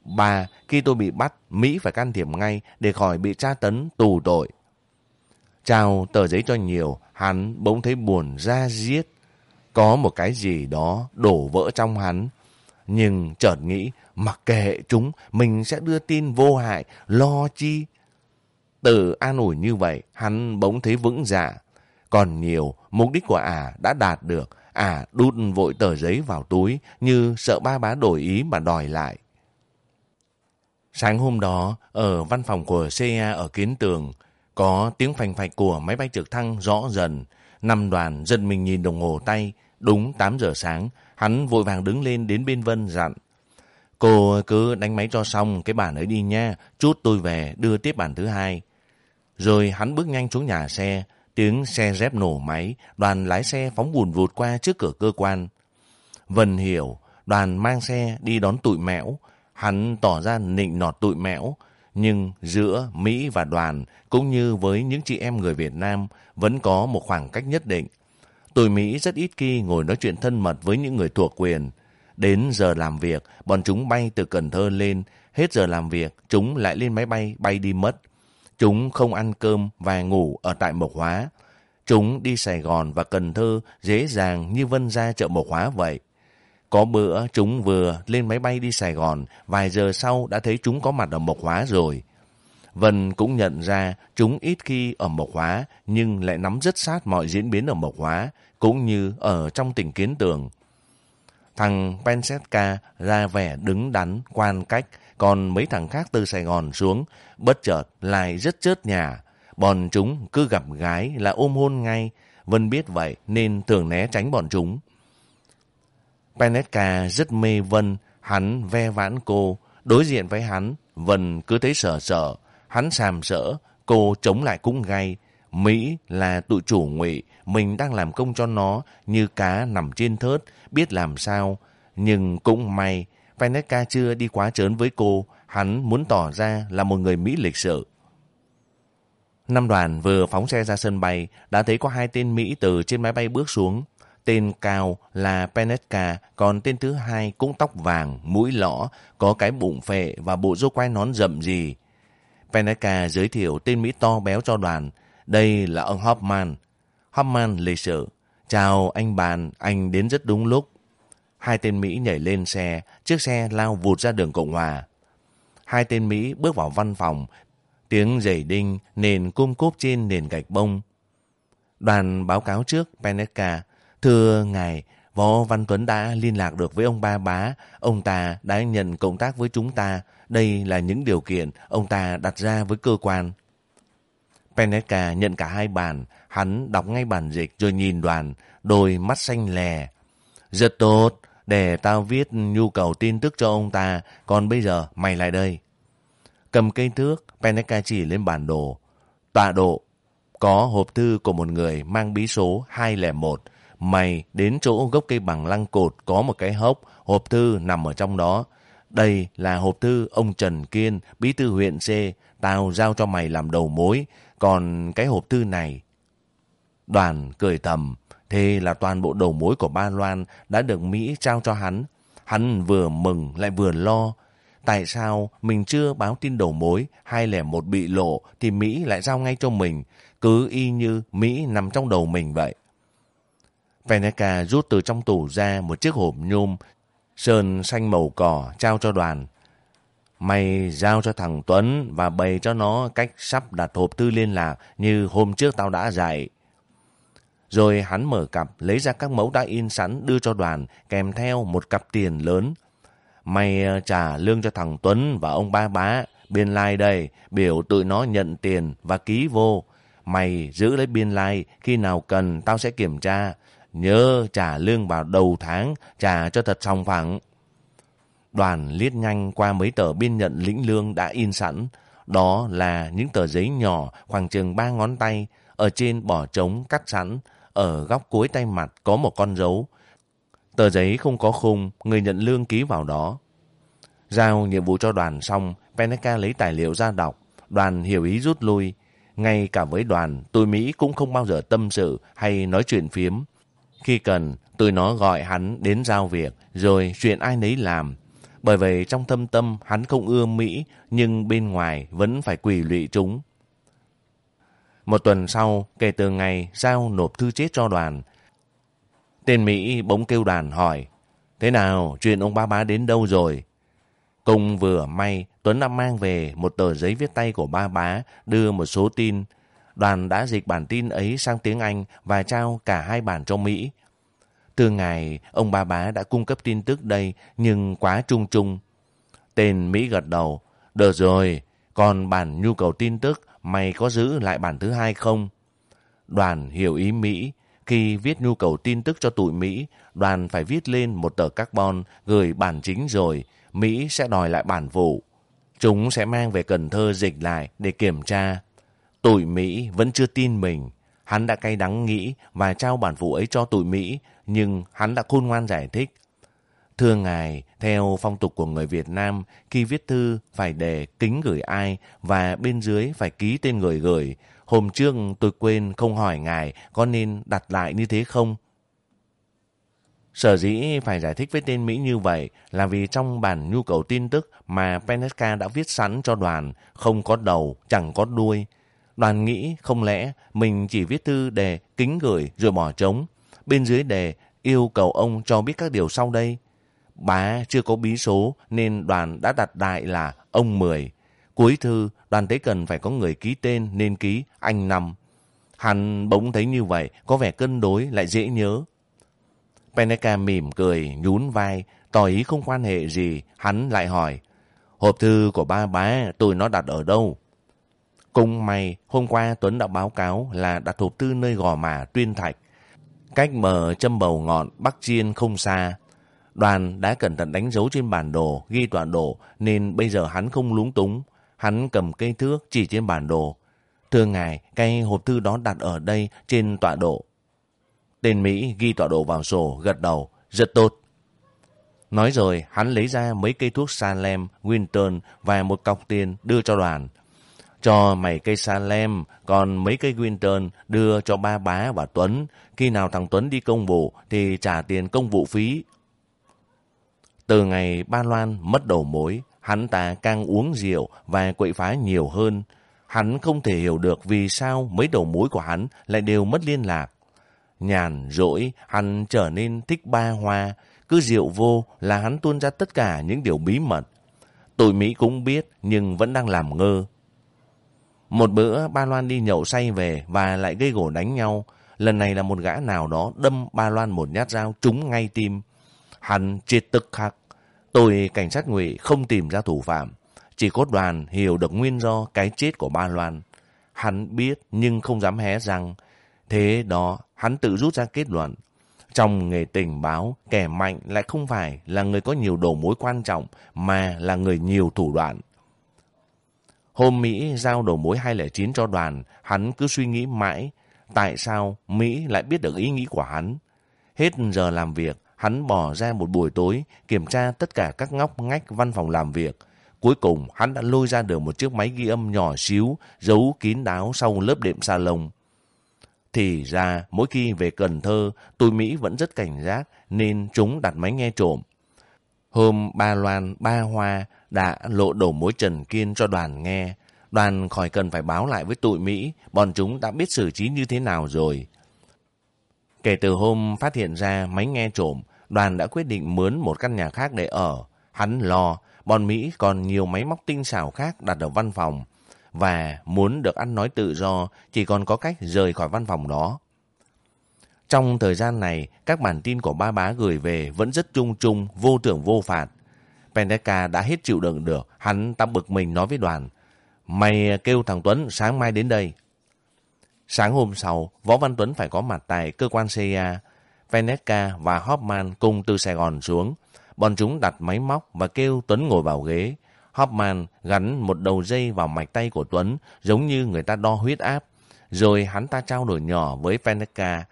Ba, khi tôi bị bắt, Mỹ phải can thiệp ngay để khỏi bị tra tấn tù tội. Trao tờ giấy cho nhiều, hắn bỗng thấy buồn ra giết. Có một cái gì đó đổ vỡ trong hắn. Nhưng chợt nghĩ, mặc kệ chúng, mình sẽ đưa tin vô hại, lo chi. Từ an ủi như vậy, hắn bỗng thấy vững dạ. Còn nhiều, mục đích của ả đã đạt được. Ả đút vội tờ giấy vào túi như sợ ba bá đổi ý mà đòi lại. Sáng hôm đó, ở văn phòng của ca ở Kiến Tường, có tiếng phành phạch của máy bay trực thăng rõ dần. Năm đoàn dân mình nhìn đồng hồ tay, đúng 8 giờ sáng, hắn vội vàng đứng lên đến bên Vân dặn. Cô cứ đánh máy cho xong cái bản ấy đi nha, chút tôi về đưa tiếp bản thứ hai. Rồi hắn bước nhanh xuống nhà xe, tiếng xe dép nổ máy, đoàn lái xe phóng buồn vụt qua trước cửa cơ quan. Vân hiểu, đoàn mang xe đi đón tụi mẽo, hắn tỏ ra nịnh nọt tụi mẽo, nhưng giữa Mỹ và đoàn cũng như với những chị em người Việt Nam vẫn có một khoảng cách nhất định tôi Mỹ rất ít khi ngồi nói chuyện thân mật với những người thuộc quyền. Đến giờ làm việc, bọn chúng bay từ Cần Thơ lên, hết giờ làm việc, chúng lại lên máy bay bay đi mất. Chúng không ăn cơm và ngủ ở tại Mộc Hóa. Chúng đi Sài Gòn và Cần Thơ dễ dàng như vân ra chợ Mộc Hóa vậy. Có bữa chúng vừa lên máy bay đi Sài Gòn, vài giờ sau đã thấy chúng có mặt ở Mộc Hóa rồi. Vân cũng nhận ra chúng ít khi ở Mộc Hóa nhưng lại nắm rất sát mọi diễn biến ở Mộc Hóa, cũng như ở trong tỉnh Kiến Tường. Thằng Pensetka ra vẻ đứng đắn, quan cách, còn mấy thằng khác từ Sài Gòn xuống, bất chợt lại rất chớt nhà. Bọn chúng cứ gặp gái là ôm hôn ngay, Vân biết vậy nên thường né tránh bọn chúng. Penetka rất mê Vân, hắn ve vãn cô, đối diện với hắn, Vân cứ thấy sợ sợ, hắn sàm sỡ, cô chống lại cũng gay. Mỹ là tự chủ ngụy, mình đang làm công cho nó như cá nằm trên thớt, biết làm sao. Nhưng cũng may, Penetka chưa đi quá trớn với cô, hắn muốn tỏ ra là một người Mỹ lịch sự. Năm đoàn vừa phóng xe ra sân bay, đã thấy có hai tên Mỹ từ trên máy bay bước xuống. Tên cao là Penetka, còn tên thứ hai cũng tóc vàng, mũi lõ, có cái bụng phệ và bộ râu quai nón rậm gì. Penetka giới thiệu tên Mỹ to béo cho đoàn. Đây là ông Hoffman. Hoffman lịch sự. Chào anh bạn, anh đến rất đúng lúc. Hai tên Mỹ nhảy lên xe, chiếc xe lao vụt ra đường Cộng Hòa. Hai tên Mỹ bước vào văn phòng, tiếng giày đinh, nền cung cốp trên nền gạch bông. Đoàn báo cáo trước Penetka Thưa ngài, Võ Văn Tuấn đã liên lạc được với ông Ba Bá. Ông ta đã nhận công tác với chúng ta. Đây là những điều kiện ông ta đặt ra với cơ quan. Penetka nhận cả hai bản. Hắn đọc ngay bản dịch rồi nhìn đoàn, đôi mắt xanh lè. Rất tốt, để tao viết nhu cầu tin tức cho ông ta. Còn bây giờ mày lại đây. Cầm cây thước, Penetka chỉ lên bản đồ. Tọa độ, có hộp thư của một người mang bí số 201. Mày đến chỗ gốc cây bằng lăng cột có một cái hốc, hộp thư nằm ở trong đó. Đây là hộp thư ông Trần Kiên, bí thư huyện C. Tao giao cho mày làm đầu mối. Còn cái hộp thư này... Đoàn cười thầm, thế là toàn bộ đầu mối của Ba Loan đã được Mỹ trao cho hắn. Hắn vừa mừng lại vừa lo. Tại sao mình chưa báo tin đầu mối 201 bị lộ thì Mỹ lại giao ngay cho mình, cứ y như Mỹ nằm trong đầu mình vậy. Veneca rút từ trong tủ ra một chiếc hộp nhôm sơn xanh màu cỏ trao cho đoàn. Mày giao cho thằng Tuấn và bày cho nó cách sắp đặt hộp thư liên lạc như hôm trước tao đã dạy. Rồi hắn mở cặp lấy ra các mẫu đã in sẵn đưa cho đoàn kèm theo một cặp tiền lớn. Mày ờ, trả lương cho thằng Tuấn và ông ba bá. Biên lai like đây, biểu tụi nó nhận tiền và ký vô. Mày giữ lấy biên lai, like, khi nào cần tao sẽ kiểm tra. Nhớ trả lương vào đầu tháng, trả cho thật song phẳng. Đoàn liếc nhanh qua mấy tờ biên nhận lĩnh lương đã in sẵn. Đó là những tờ giấy nhỏ khoảng chừng ba ngón tay, ở trên bỏ trống cắt sẵn, ở góc cuối tay mặt có một con dấu. Tờ giấy không có khung, người nhận lương ký vào đó. Giao nhiệm vụ cho đoàn xong, Peneca lấy tài liệu ra đọc. Đoàn hiểu ý rút lui. Ngay cả với đoàn, tôi Mỹ cũng không bao giờ tâm sự hay nói chuyện phiếm. Khi cần, tôi nó gọi hắn đến giao việc, rồi chuyện ai nấy làm. Bởi vậy trong thâm tâm hắn không ưa Mỹ, nhưng bên ngoài vẫn phải quỳ lụy chúng. Một tuần sau, kể từ ngày Giao nộp thư chết cho đoàn, tên Mỹ bỗng kêu đoàn hỏi, Thế nào, chuyện ông ba bá đến đâu rồi? Cùng vừa may, Tuấn đã mang về một tờ giấy viết tay của ba bá, đưa một số tin. Đoàn đã dịch bản tin ấy sang tiếng Anh và trao cả hai bản cho Mỹ. Từ ngày, ông ba bá đã cung cấp tin tức đây, nhưng quá trung trung. Tên Mỹ gật đầu, được rồi, còn bản nhu cầu tin tức mày có giữ lại bản thứ hai không? Đoàn hiểu ý Mỹ. Khi viết nhu cầu tin tức cho tụi Mỹ, đoàn phải viết lên một tờ carbon gửi bản chính rồi. Mỹ sẽ đòi lại bản vụ. Chúng sẽ mang về Cần Thơ dịch lại để kiểm tra. Tụi Mỹ vẫn chưa tin mình. Hắn đã cay đắng nghĩ và trao bản vụ ấy cho tụi Mỹ, nhưng hắn đã khôn ngoan giải thích. Thưa ngài, theo phong tục của người Việt Nam, khi viết thư phải đề kính gửi ai và bên dưới phải ký tên người gửi. Hôm trước tôi quên không hỏi ngài có nên đặt lại như thế không? Sở dĩ phải giải thích với tên Mỹ như vậy là vì trong bản nhu cầu tin tức mà Penesca đã viết sẵn cho đoàn không có đầu, chẳng có đuôi. Đoàn nghĩ không lẽ mình chỉ viết thư đề kính gửi rồi bỏ trống. Bên dưới đề yêu cầu ông cho biết các điều sau đây. Bá chưa có bí số nên đoàn đã đặt đại là ông Mười. Cuối thư, đoàn thấy cần phải có người ký tên nên ký anh Năm. Hắn bỗng thấy như vậy, có vẻ cân đối lại dễ nhớ. Peneka mỉm cười, nhún vai, tỏ ý không quan hệ gì. Hắn lại hỏi, hộp thư của ba bá tôi nó đặt ở đâu? Cùng may, hôm qua Tuấn đã báo cáo là đặt hộp thư nơi gò mả tuyên thạch. Cách mờ châm bầu ngọn Bắc Chiên không xa, Đoàn đã cẩn thận đánh dấu trên bản đồ, ghi tọa độ, nên bây giờ hắn không lúng túng. Hắn cầm cây thước chỉ trên bản đồ. Thưa ngài, cây hộp thư đó đặt ở đây trên tọa độ. Tên Mỹ ghi tọa độ vào sổ, gật đầu, rất tốt. Nói rồi, hắn lấy ra mấy cây thuốc Salem, Winton và một cọc tiền đưa cho đoàn. Cho mày cây Salem, còn mấy cây Winton đưa cho ba bá và Tuấn. Khi nào thằng Tuấn đi công vụ thì trả tiền công vụ phí từ ngày Ba Loan mất đầu mối, hắn ta càng uống rượu và quậy phá nhiều hơn. Hắn không thể hiểu được vì sao mấy đầu mối của hắn lại đều mất liên lạc. Nhàn, rỗi, hắn trở nên thích ba hoa. Cứ rượu vô là hắn tuôn ra tất cả những điều bí mật. Tụi Mỹ cũng biết nhưng vẫn đang làm ngơ. Một bữa Ba Loan đi nhậu say về và lại gây gổ đánh nhau. Lần này là một gã nào đó đâm Ba Loan một nhát dao trúng ngay tim. Hắn chết tức khắc. Tôi cảnh sát ngụy không tìm ra thủ phạm. Chỉ có đoàn hiểu được nguyên do cái chết của ba Loan. Hắn biết nhưng không dám hé rằng Thế đó hắn tự rút ra kết luận. Trong nghề tình báo, kẻ mạnh lại không phải là người có nhiều đầu mối quan trọng mà là người nhiều thủ đoạn. Hôm Mỹ giao đầu mối 209 cho đoàn, hắn cứ suy nghĩ mãi. Tại sao Mỹ lại biết được ý nghĩ của hắn? Hết giờ làm việc, hắn bỏ ra một buổi tối kiểm tra tất cả các ngóc ngách văn phòng làm việc. Cuối cùng, hắn đã lôi ra được một chiếc máy ghi âm nhỏ xíu, giấu kín đáo sau lớp đệm salon. Thì ra, mỗi khi về Cần Thơ, tôi Mỹ vẫn rất cảnh giác, nên chúng đặt máy nghe trộm. Hôm ba Loan, ba Hoa đã lộ đầu mối Trần Kiên cho đoàn nghe. Đoàn khỏi cần phải báo lại với tụi Mỹ, bọn chúng đã biết xử trí như thế nào rồi. Kể từ hôm phát hiện ra máy nghe trộm, đoàn đã quyết định mướn một căn nhà khác để ở. Hắn lo, bọn Mỹ còn nhiều máy móc tinh xảo khác đặt ở văn phòng, và muốn được ăn nói tự do chỉ còn có cách rời khỏi văn phòng đó. Trong thời gian này, các bản tin của ba bá gửi về vẫn rất trung trung, vô tưởng vô phạt. Pendeka đã hết chịu đựng được, hắn ta bực mình nói với đoàn. Mày kêu thằng Tuấn sáng mai đến đây. Sáng hôm sau, Võ Văn Tuấn phải có mặt tại cơ quan CIA. Pendeka và Hoffman cùng từ Sài Gòn xuống. Bọn chúng đặt máy móc và kêu Tuấn ngồi vào ghế. Hoffman gắn một đầu dây vào mạch tay của Tuấn giống như người ta đo huyết áp. Rồi hắn ta trao đổi nhỏ với Pendeka.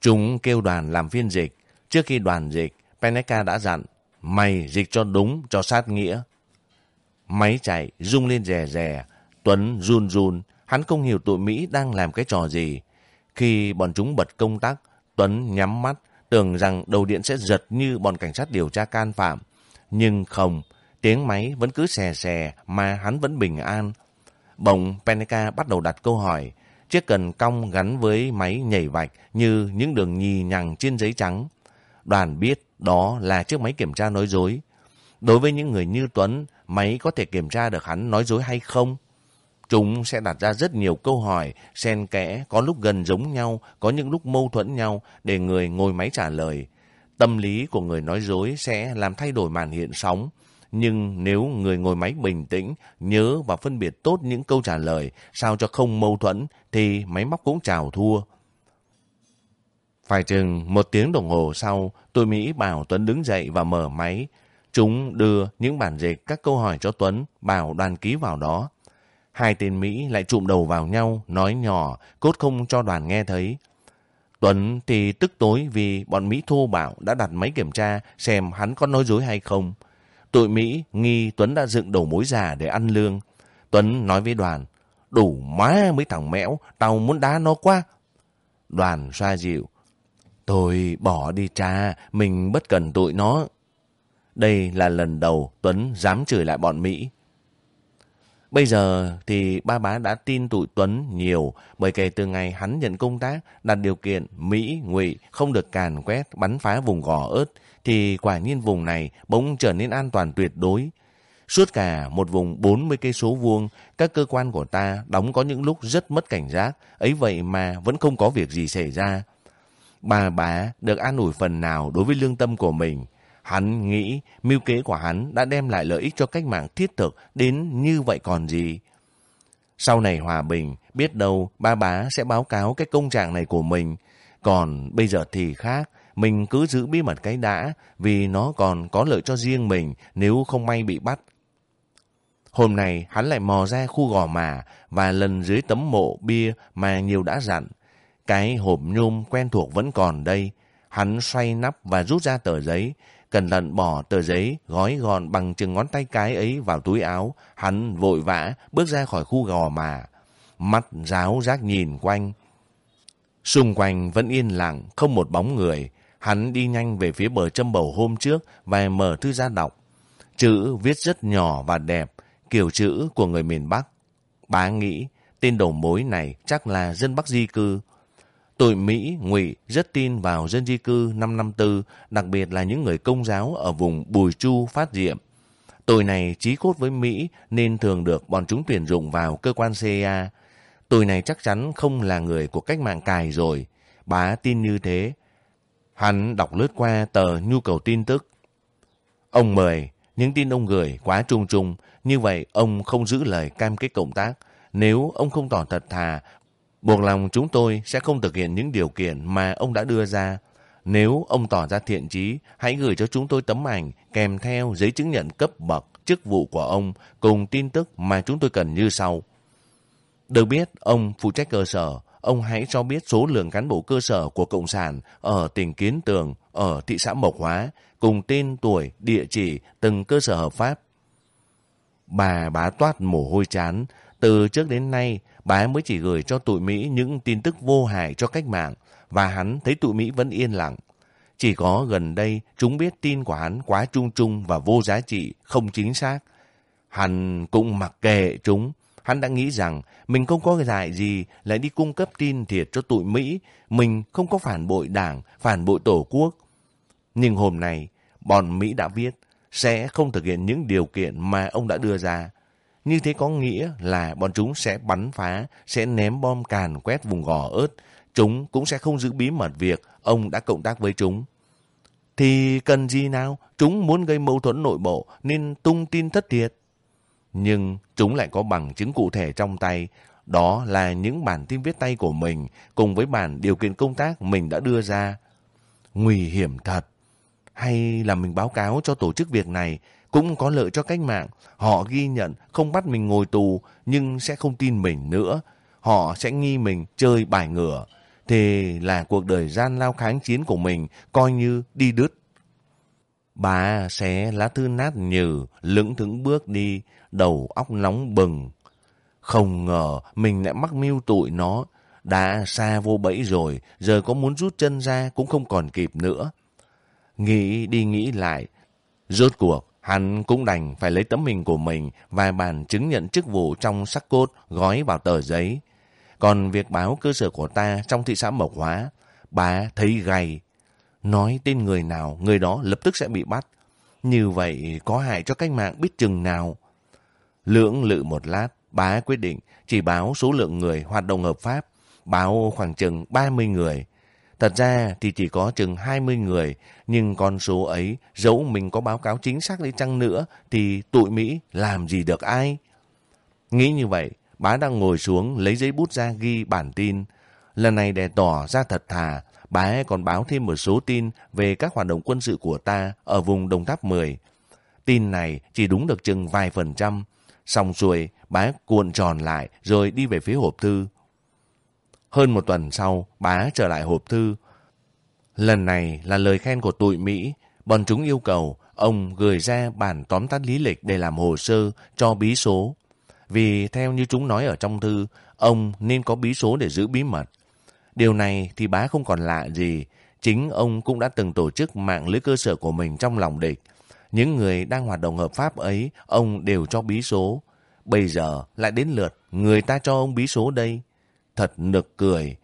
Chúng kêu đoàn làm phiên dịch. Trước khi đoàn dịch, Pendeka đã dặn Mày dịch cho đúng, cho sát nghĩa. Máy chạy, rung lên rè rè. Tuấn run run. Hắn không hiểu tụi Mỹ đang làm cái trò gì. Khi bọn chúng bật công tắc, Tuấn nhắm mắt, tưởng rằng đầu điện sẽ giật như bọn cảnh sát điều tra can phạm. Nhưng không, tiếng máy vẫn cứ xè xè mà hắn vẫn bình an. Bỗng Penica bắt đầu đặt câu hỏi. Chiếc cần cong gắn với máy nhảy vạch như những đường nhì nhằng trên giấy trắng. Đoàn biết đó là chiếc máy kiểm tra nói dối. Đối với những người như Tuấn, máy có thể kiểm tra được hắn nói dối hay không? Chúng sẽ đặt ra rất nhiều câu hỏi, xen kẽ, có lúc gần giống nhau, có những lúc mâu thuẫn nhau để người ngồi máy trả lời. Tâm lý của người nói dối sẽ làm thay đổi màn hiện sóng. Nhưng nếu người ngồi máy bình tĩnh, nhớ và phân biệt tốt những câu trả lời, sao cho không mâu thuẫn, thì máy móc cũng chào thua. Phải chừng một tiếng đồng hồ sau, tôi Mỹ bảo Tuấn đứng dậy và mở máy. Chúng đưa những bản dịch các câu hỏi cho Tuấn, bảo đoàn ký vào đó. Hai tên Mỹ lại trụm đầu vào nhau, nói nhỏ, cốt không cho đoàn nghe thấy. Tuấn thì tức tối vì bọn Mỹ thô bạo đã đặt máy kiểm tra xem hắn có nói dối hay không. Tụi Mỹ nghi Tuấn đã dựng đầu mối già để ăn lương. Tuấn nói với đoàn, đủ má mấy thằng mẽo, tao muốn đá nó quá. Đoàn xoa dịu, Thôi bỏ đi cha, mình bất cần tụi nó. Đây là lần đầu Tuấn dám chửi lại bọn Mỹ. Bây giờ thì ba bá đã tin tụi Tuấn nhiều bởi kể từ ngày hắn nhận công tác đặt điều kiện Mỹ, Ngụy không được càn quét bắn phá vùng gò ớt thì quả nhiên vùng này bỗng trở nên an toàn tuyệt đối. Suốt cả một vùng 40 cây số vuông, các cơ quan của ta đóng có những lúc rất mất cảnh giác, ấy vậy mà vẫn không có việc gì xảy ra. Bà bá được an ủi phần nào đối với lương tâm của mình. Hắn nghĩ mưu kế của hắn đã đem lại lợi ích cho cách mạng thiết thực đến như vậy còn gì. Sau này hòa bình, biết đâu ba bá sẽ báo cáo cái công trạng này của mình. Còn bây giờ thì khác, mình cứ giữ bí mật cái đã vì nó còn có lợi cho riêng mình nếu không may bị bắt. Hôm nay hắn lại mò ra khu gò mà và lần dưới tấm mộ bia mà nhiều đã dặn. Cái hộp nhôm quen thuộc vẫn còn đây. Hắn xoay nắp và rút ra tờ giấy. Cẩn thận bỏ tờ giấy gói gọn bằng chừng ngón tay cái ấy vào túi áo. Hắn vội vã bước ra khỏi khu gò mà. Mắt ráo rác nhìn quanh. Xung quanh vẫn yên lặng, không một bóng người. Hắn đi nhanh về phía bờ châm bầu hôm trước và mở thư ra đọc. Chữ viết rất nhỏ và đẹp, kiểu chữ của người miền Bắc. Bá nghĩ, tên đầu mối này chắc là dân Bắc di cư. Tụi Mỹ, Ngụy rất tin vào dân di cư 554, đặc biệt là những người công giáo ở vùng Bùi Chu phát diệm. Tụi này trí cốt với Mỹ nên thường được bọn chúng tuyển dụng vào cơ quan CIA. Tụi này chắc chắn không là người của cách mạng cài rồi. Bá tin như thế. Hắn đọc lướt qua tờ nhu cầu tin tức. Ông mời, những tin ông gửi quá trung trung, như vậy ông không giữ lời cam kết cộng tác. Nếu ông không tỏ thật thà buộc lòng chúng tôi sẽ không thực hiện những điều kiện mà ông đã đưa ra. Nếu ông tỏ ra thiện chí, hãy gửi cho chúng tôi tấm ảnh kèm theo giấy chứng nhận cấp bậc, chức vụ của ông cùng tin tức mà chúng tôi cần như sau. Được biết, ông phụ trách cơ sở, ông hãy cho biết số lượng cán bộ cơ sở của Cộng sản ở tỉnh Kiến Tường, ở thị xã Mộc Hóa, cùng tên tuổi, địa chỉ, từng cơ sở hợp pháp. Bà bá toát mồ hôi chán. Từ trước đến nay, bà mới chỉ gửi cho tụi Mỹ những tin tức vô hại cho cách mạng, và hắn thấy tụi Mỹ vẫn yên lặng. Chỉ có gần đây chúng biết tin của hắn quá trung trung và vô giá trị, không chính xác. Hắn cũng mặc kệ chúng. Hắn đã nghĩ rằng mình không có dạy gì lại đi cung cấp tin thiệt cho tụi Mỹ. Mình không có phản bội đảng, phản bội tổ quốc. Nhưng hôm nay, bọn Mỹ đã viết sẽ không thực hiện những điều kiện mà ông đã đưa ra. Như thế có nghĩa là bọn chúng sẽ bắn phá, sẽ ném bom càn quét vùng gò ớt. Chúng cũng sẽ không giữ bí mật việc ông đã cộng tác với chúng. Thì cần gì nào? Chúng muốn gây mâu thuẫn nội bộ nên tung tin thất thiệt. Nhưng chúng lại có bằng chứng cụ thể trong tay. Đó là những bản tin viết tay của mình cùng với bản điều kiện công tác mình đã đưa ra. Nguy hiểm thật. Hay là mình báo cáo cho tổ chức việc này cũng có lợi cho cách mạng. Họ ghi nhận không bắt mình ngồi tù nhưng sẽ không tin mình nữa. Họ sẽ nghi mình chơi bài ngửa. Thì là cuộc đời gian lao kháng chiến của mình coi như đi đứt. Bà xé lá thư nát nhừ, lững thững bước đi, đầu óc nóng bừng. Không ngờ mình lại mắc mưu tụi nó. Đã xa vô bẫy rồi, giờ có muốn rút chân ra cũng không còn kịp nữa. Nghĩ đi nghĩ lại. Rốt cuộc, hắn cũng đành phải lấy tấm hình của mình và bản chứng nhận chức vụ trong sắc cốt gói vào tờ giấy. Còn việc báo cơ sở của ta trong thị xã Mộc Hóa, bà thấy gầy. Nói tên người nào, người đó lập tức sẽ bị bắt. Như vậy có hại cho cách mạng biết chừng nào. Lưỡng lự một lát, bà quyết định chỉ báo số lượng người hoạt động hợp pháp, báo khoảng chừng 30 người. Thật ra thì chỉ có chừng 20 người, nhưng con số ấy, dẫu mình có báo cáo chính xác đi chăng nữa, thì tụi Mỹ làm gì được ai? Nghĩ như vậy, bá đang ngồi xuống lấy giấy bút ra ghi bản tin. Lần này để tỏ ra thật thà, bá còn báo thêm một số tin về các hoạt động quân sự của ta ở vùng Đồng Tháp 10. Tin này chỉ đúng được chừng vài phần trăm. Xong xuôi, bá cuộn tròn lại rồi đi về phía hộp thư. Hơn một tuần sau, bá trở lại hộp thư. Lần này là lời khen của tụi Mỹ. Bọn chúng yêu cầu ông gửi ra bản tóm tắt lý lịch để làm hồ sơ cho bí số. Vì theo như chúng nói ở trong thư, ông nên có bí số để giữ bí mật. Điều này thì bá không còn lạ gì. Chính ông cũng đã từng tổ chức mạng lưới cơ sở của mình trong lòng địch. Những người đang hoạt động hợp pháp ấy, ông đều cho bí số. Bây giờ lại đến lượt người ta cho ông bí số đây thật nực cười.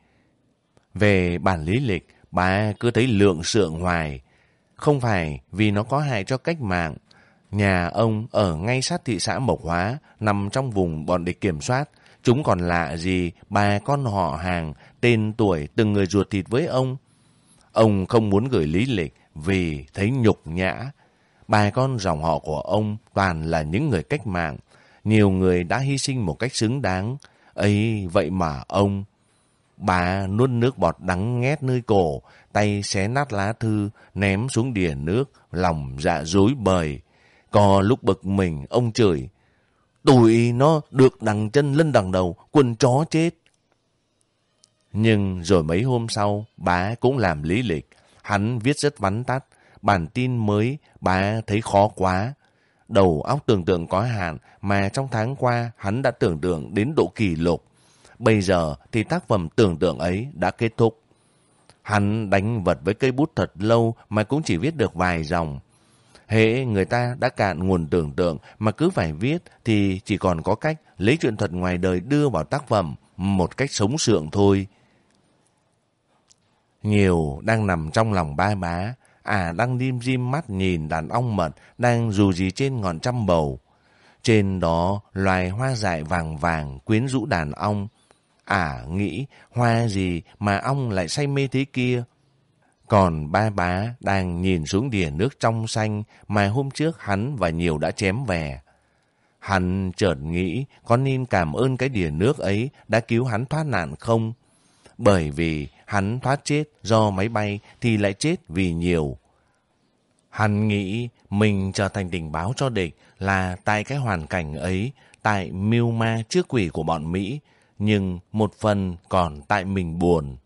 Về bản lý lịch, bà cứ thấy lượng sượng hoài. Không phải vì nó có hại cho cách mạng. Nhà ông ở ngay sát thị xã Mộc Hóa, nằm trong vùng bọn địch kiểm soát. Chúng còn lạ gì bà con họ hàng, tên tuổi, từng người ruột thịt với ông. Ông không muốn gửi lý lịch vì thấy nhục nhã. Bà con dòng họ của ông toàn là những người cách mạng. Nhiều người đã hy sinh một cách xứng đáng ấy vậy mà ông... Bà nuốt nước bọt đắng nghét nơi cổ, tay xé nát lá thư, ném xuống đìa nước, lòng dạ dối bời. Có lúc bực mình, ông chửi. Tụi nó được đằng chân lên đằng đầu, quân chó chết. Nhưng rồi mấy hôm sau, bà cũng làm lý lịch. Hắn viết rất vắn tắt. Bản tin mới, bà thấy khó quá. Đầu óc tưởng tượng có hạn mà trong tháng qua hắn đã tưởng tượng đến độ kỳ lục. Bây giờ thì tác phẩm tưởng tượng ấy đã kết thúc. Hắn đánh vật với cây bút thật lâu mà cũng chỉ viết được vài dòng. Hễ người ta đã cạn nguồn tưởng tượng mà cứ phải viết thì chỉ còn có cách lấy chuyện thuật ngoài đời đưa vào tác phẩm một cách sống sượng thôi. Nhiều đang nằm trong lòng ba bá, à đang lim dim mắt nhìn đàn ong mật đang dù gì trên ngọn trăm bầu. Trên đó, loài hoa dại vàng vàng quyến rũ đàn ong. À nghĩ hoa gì mà ong lại say mê thế kia. Còn ba bá đang nhìn xuống đìa nước trong xanh mà hôm trước hắn và nhiều đã chém về. Hắn chợt nghĩ có nên cảm ơn cái đìa nước ấy đã cứu hắn thoát nạn không? Bởi vì hắn thoát chết do máy bay thì lại chết vì nhiều. Hắn nghĩ mình trở thành tình báo cho địch là tại cái hoàn cảnh ấy, tại mưu ma trước quỷ của bọn Mỹ, nhưng một phần còn tại mình buồn.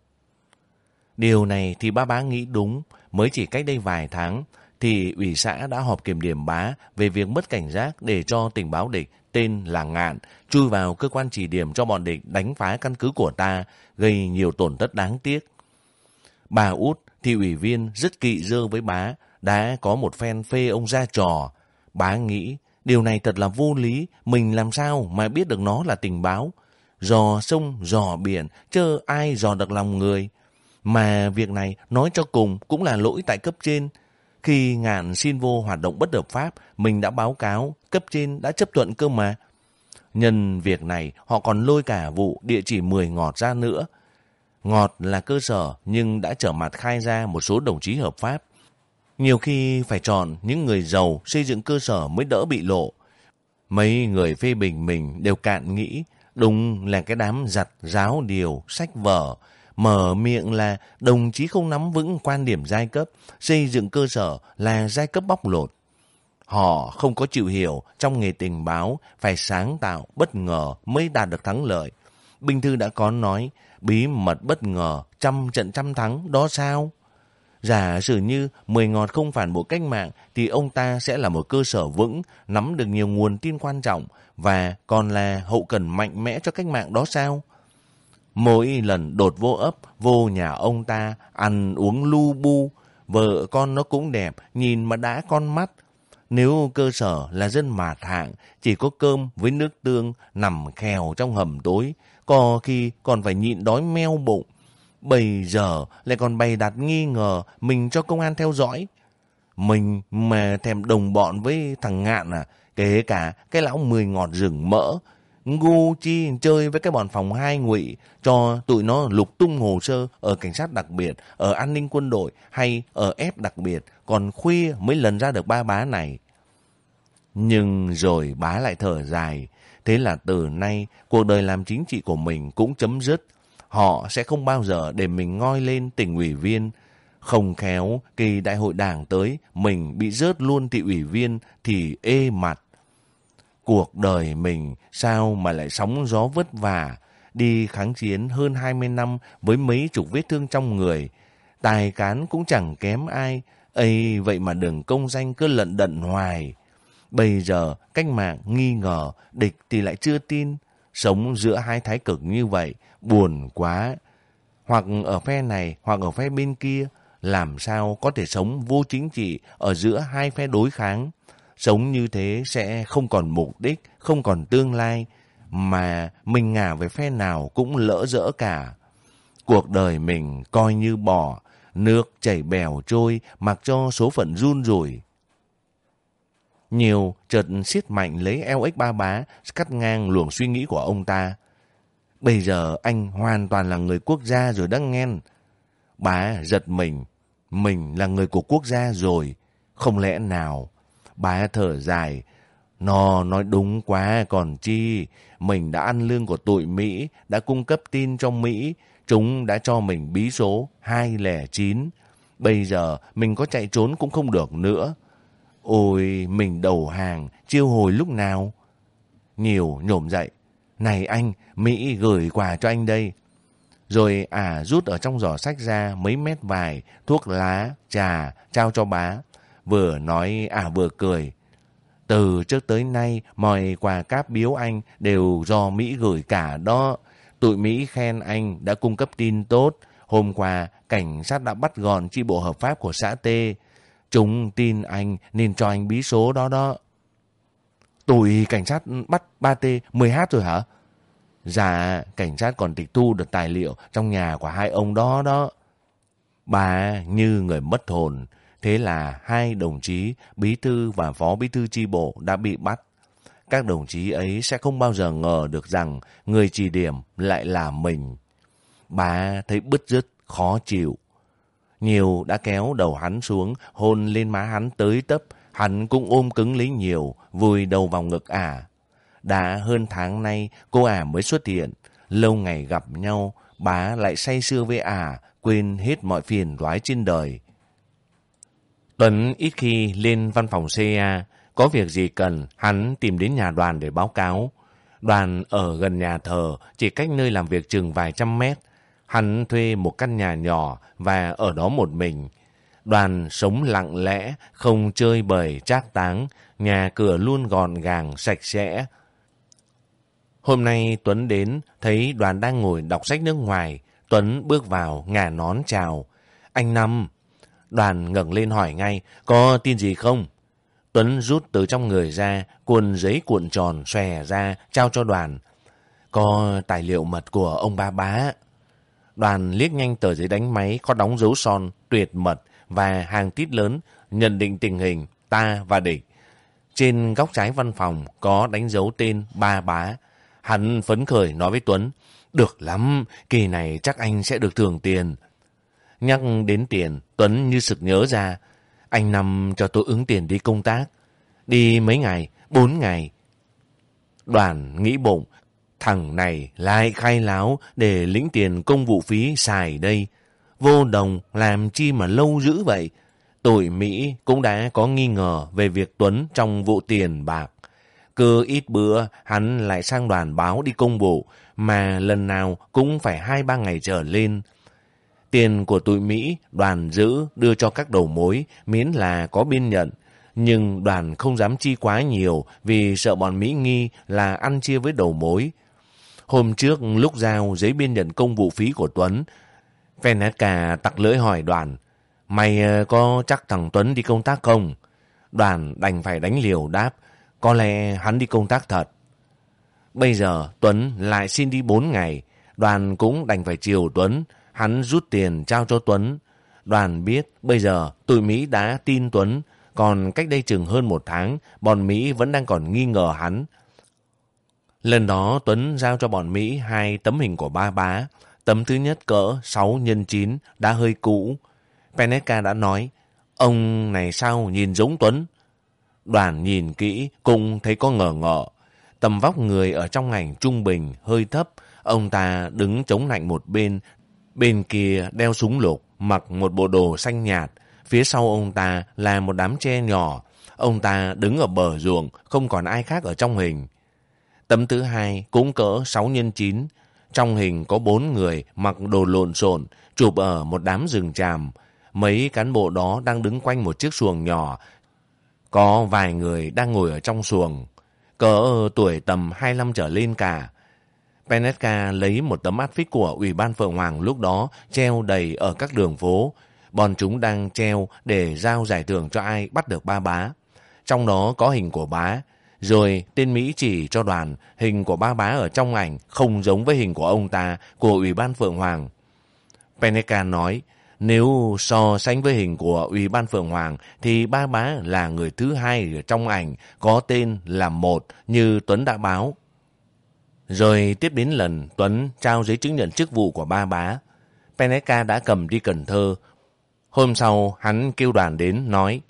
Điều này thì ba bá nghĩ đúng, mới chỉ cách đây vài tháng thì ủy xã đã họp kiểm điểm bá về việc mất cảnh giác để cho tình báo địch tên là Ngạn chui vào cơ quan chỉ điểm cho bọn địch đánh phá căn cứ của ta, gây nhiều tổn thất đáng tiếc. Bà út thị ủy viên rất kỵ dơ với bá, đã có một phen phê ông ra trò. Bá nghĩ điều này thật là vô lý, mình làm sao mà biết được nó là tình báo. Dò sông, dò biển, chơ ai dò được lòng người. Mà việc này nói cho cùng cũng là lỗi tại cấp trên. Khi ngạn xin vô hoạt động bất hợp pháp, mình đã báo cáo, cấp trên đã chấp thuận cơ mà. Nhân việc này, họ còn lôi cả vụ địa chỉ 10 ngọt ra nữa. Ngọt là cơ sở nhưng đã trở mặt khai ra một số đồng chí hợp pháp. Nhiều khi phải chọn những người giàu xây dựng cơ sở mới đỡ bị lộ. Mấy người phê bình mình đều cạn nghĩ đúng là cái đám giặt giáo điều, sách vở, mở miệng là đồng chí không nắm vững quan điểm giai cấp, xây dựng cơ sở là giai cấp bóc lột. Họ không có chịu hiểu trong nghề tình báo phải sáng tạo, bất ngờ mới đạt được thắng lợi. Bình Thư đã có nói, bí mật bất ngờ, trăm trận trăm thắng, đó sao? Giả sử như mười ngọt không phản bộ cách mạng thì ông ta sẽ là một cơ sở vững, nắm được nhiều nguồn tin quan trọng và còn là hậu cần mạnh mẽ cho cách mạng đó sao? Mỗi lần đột vô ấp, vô nhà ông ta, ăn uống lu bu, vợ con nó cũng đẹp, nhìn mà đã con mắt. Nếu cơ sở là dân mạt hạng, chỉ có cơm với nước tương nằm khèo trong hầm tối, có khi còn phải nhịn đói meo bụng. Bây giờ lại còn bày đặt nghi ngờ mình cho công an theo dõi. Mình mà thèm đồng bọn với thằng Ngạn à, kể cả cái lão mười ngọt rừng mỡ, ngu chi chơi với cái bọn phòng hai ngụy cho tụi nó lục tung hồ sơ ở cảnh sát đặc biệt, ở an ninh quân đội hay ở ép đặc biệt, còn khuya mới lần ra được ba bá này. Nhưng rồi bá lại thở dài, thế là từ nay cuộc đời làm chính trị của mình cũng chấm dứt. Họ sẽ không bao giờ để mình ngoi lên tỉnh ủy viên. Không khéo, kỳ đại hội đảng tới, mình bị rớt luôn thị ủy viên thì ê mặt. Cuộc đời mình sao mà lại sóng gió vất vả, đi kháng chiến hơn 20 năm với mấy chục vết thương trong người. Tài cán cũng chẳng kém ai, ấy vậy mà đừng công danh cứ lận đận hoài. Bây giờ cách mạng nghi ngờ, địch thì lại chưa tin. Sống giữa hai thái cực như vậy, buồn quá. Hoặc ở phe này, hoặc ở phe bên kia, làm sao có thể sống vô chính trị ở giữa hai phe đối kháng. Sống như thế sẽ không còn mục đích, không còn tương lai, mà mình ngả về phe nào cũng lỡ dỡ cả. Cuộc đời mình coi như bỏ, nước chảy bèo trôi mặc cho số phận run rủi. Nhiều chợt siết mạnh lấy eo ếch ba bá, cắt ngang luồng suy nghĩ của ông ta. Bây giờ anh hoàn toàn là người quốc gia rồi đang nghe. Bá giật mình, mình là người của quốc gia rồi, không lẽ nào Bà thở dài. Nó nói đúng quá còn chi. Mình đã ăn lương của tụi Mỹ, đã cung cấp tin cho Mỹ. Chúng đã cho mình bí số 209. Bây giờ mình có chạy trốn cũng không được nữa. Ôi, mình đầu hàng, chiêu hồi lúc nào? Nhiều nhổm dậy. Này anh, Mỹ gửi quà cho anh đây. Rồi à rút ở trong giỏ sách ra mấy mét vài, thuốc lá, trà, trao cho bá vừa nói à vừa cười. Từ trước tới nay, mọi quà cáp biếu anh đều do Mỹ gửi cả đó. Tụi Mỹ khen anh đã cung cấp tin tốt. Hôm qua, cảnh sát đã bắt gọn chi bộ hợp pháp của xã T. Chúng tin anh nên cho anh bí số đó đó. Tụi cảnh sát bắt 3T 10H rồi hả? Dạ, cảnh sát còn tịch thu được tài liệu trong nhà của hai ông đó đó. Bà như người mất hồn, Thế là hai đồng chí bí thư và phó bí thư chi bộ đã bị bắt. Các đồng chí ấy sẽ không bao giờ ngờ được rằng người chỉ điểm lại là mình. Bà thấy bứt rứt, khó chịu. Nhiều đã kéo đầu hắn xuống, hôn lên má hắn tới tấp. Hắn cũng ôm cứng lấy nhiều, vùi đầu vào ngực ả. Đã hơn tháng nay, cô ả mới xuất hiện. Lâu ngày gặp nhau, bà lại say sưa với ả, quên hết mọi phiền toái trên đời. Tuấn ít khi lên văn phòng CA, có việc gì cần, hắn tìm đến nhà đoàn để báo cáo. Đoàn ở gần nhà thờ, chỉ cách nơi làm việc chừng vài trăm mét. Hắn thuê một căn nhà nhỏ và ở đó một mình. Đoàn sống lặng lẽ, không chơi bời trác táng, nhà cửa luôn gọn gàng, sạch sẽ. Hôm nay Tuấn đến, thấy đoàn đang ngồi đọc sách nước ngoài. Tuấn bước vào, ngả nón chào. Anh Năm. Đoàn ngẩng lên hỏi ngay, có tin gì không? Tuấn rút từ trong người ra, cuộn giấy cuộn tròn xòe ra, trao cho đoàn. Có tài liệu mật của ông ba bá. Đoàn liếc nhanh tờ giấy đánh máy có đóng dấu son, tuyệt mật và hàng tít lớn, nhận định tình hình, ta và địch. Trên góc trái văn phòng có đánh dấu tên ba bá. Hắn phấn khởi nói với Tuấn, được lắm, kỳ này chắc anh sẽ được thưởng tiền. Nhắc đến tiền, Tuấn như sực nhớ ra, anh Năm cho tôi ứng tiền đi công tác. Đi mấy ngày? Bốn ngày. Đoàn nghĩ bụng, thằng này lại khai láo để lĩnh tiền công vụ phí xài đây. Vô đồng làm chi mà lâu dữ vậy? Tội Mỹ cũng đã có nghi ngờ về việc Tuấn trong vụ tiền bạc. Cứ ít bữa hắn lại sang đoàn báo đi công vụ mà lần nào cũng phải hai ba ngày trở lên. Tiền của tụi Mỹ đoàn giữ đưa cho các đầu mối miễn là có biên nhận. Nhưng đoàn không dám chi quá nhiều vì sợ bọn Mỹ nghi là ăn chia với đầu mối. Hôm trước lúc giao giấy biên nhận công vụ phí của Tuấn, Veneca tặc lưỡi hỏi đoàn, mày ờ, có chắc thằng Tuấn đi công tác không? Đoàn đành phải đánh liều đáp, có lẽ hắn đi công tác thật. Bây giờ Tuấn lại xin đi 4 ngày, đoàn cũng đành phải chiều Tuấn, Hắn rút tiền trao cho Tuấn. Đoàn biết bây giờ tụi Mỹ đã tin Tuấn, còn cách đây chừng hơn một tháng, bọn Mỹ vẫn đang còn nghi ngờ hắn. Lần đó Tuấn giao cho bọn Mỹ hai tấm hình của ba bá. Tấm thứ nhất cỡ 6 x 9 đã hơi cũ. Peneca đã nói, ông này sao nhìn giống Tuấn? Đoàn nhìn kỹ cũng thấy có ngờ ngợ. Tầm vóc người ở trong ảnh trung bình, hơi thấp. Ông ta đứng chống lạnh một bên, Bên kia đeo súng lục, mặc một bộ đồ xanh nhạt. Phía sau ông ta là một đám tre nhỏ. Ông ta đứng ở bờ ruộng, không còn ai khác ở trong hình. Tấm thứ hai cũng cỡ 6 x 9. Trong hình có bốn người mặc đồ lộn xộn, chụp ở một đám rừng tràm. Mấy cán bộ đó đang đứng quanh một chiếc xuồng nhỏ. Có vài người đang ngồi ở trong xuồng. Cỡ tuổi tầm 25 trở lên cả. Penetka lấy một tấm áp phích của Ủy ban Phượng Hoàng lúc đó treo đầy ở các đường phố. Bọn chúng đang treo để giao giải thưởng cho ai bắt được ba bá. Trong đó có hình của bá. Rồi tên Mỹ chỉ cho đoàn hình của ba bá ở trong ảnh không giống với hình của ông ta của Ủy ban Phượng Hoàng. Penetka nói, nếu so sánh với hình của Ủy ban Phượng Hoàng thì ba bá là người thứ hai ở trong ảnh có tên là một như Tuấn đã báo. Rồi tiếp đến lần Tuấn trao giấy chứng nhận chức vụ của ba bá. Peneca đã cầm đi Cần Thơ. Hôm sau hắn kêu đoàn đến nói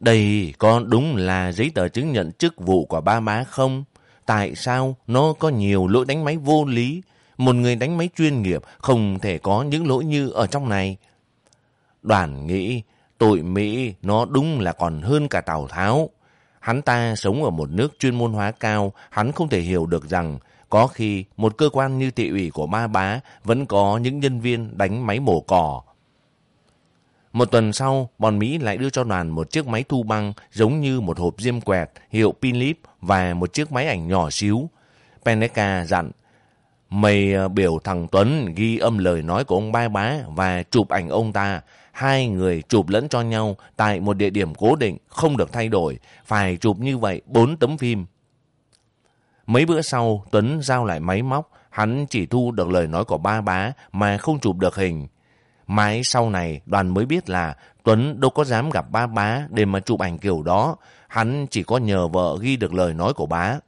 Đây có đúng là giấy tờ chứng nhận chức vụ của ba bá không? Tại sao nó có nhiều lỗi đánh máy vô lý? Một người đánh máy chuyên nghiệp không thể có những lỗi như ở trong này. Đoàn nghĩ tội Mỹ nó đúng là còn hơn cả Tào Tháo. Hắn ta sống ở một nước chuyên môn hóa cao, hắn không thể hiểu được rằng có khi một cơ quan như thị ủy của ma bá vẫn có những nhân viên đánh máy mổ cỏ. Một tuần sau, bọn Mỹ lại đưa cho đoàn một chiếc máy thu băng giống như một hộp diêm quẹt hiệu Pinlip và một chiếc máy ảnh nhỏ xíu. Peneca dặn, mày ờ, biểu thằng Tuấn ghi âm lời nói của ông ba bá và chụp ảnh ông ta. Hai người chụp lẫn cho nhau tại một địa điểm cố định, không được thay đổi. Phải chụp như vậy bốn tấm phim. Mấy bữa sau, Tuấn giao lại máy móc, hắn chỉ thu được lời nói của ba bá mà không chụp được hình. Mãi sau này, đoàn mới biết là Tuấn đâu có dám gặp ba bá để mà chụp ảnh kiểu đó, hắn chỉ có nhờ vợ ghi được lời nói của bá.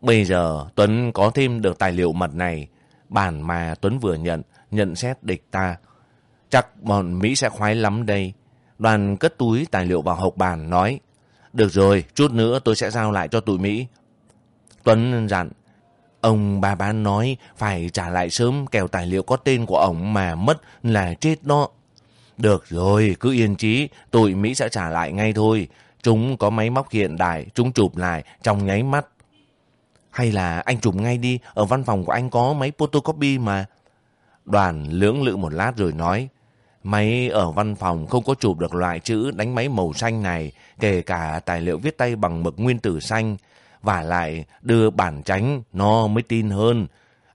Bây giờ, Tuấn có thêm được tài liệu mật này, bản mà Tuấn vừa nhận, nhận xét địch ta. Chắc bọn Mỹ sẽ khoái lắm đây. Đoàn cất túi tài liệu vào hộp bàn, nói, Được rồi, chút nữa tôi sẽ giao lại cho tụi Mỹ, Tuấn dặn, Ông bà bán nói phải trả lại sớm kèo tài liệu có tên của ông mà mất là chết đó. Được rồi, cứ yên trí, tụi Mỹ sẽ trả lại ngay thôi. Chúng có máy móc hiện đại, chúng chụp lại trong nháy mắt. Hay là anh chụp ngay đi, ở văn phòng của anh có máy photocopy mà. Đoàn lưỡng lự một lát rồi nói, máy ở văn phòng không có chụp được loại chữ đánh máy màu xanh này, kể cả tài liệu viết tay bằng mực nguyên tử xanh. Và lại đưa bản tránh nó mới tin hơn.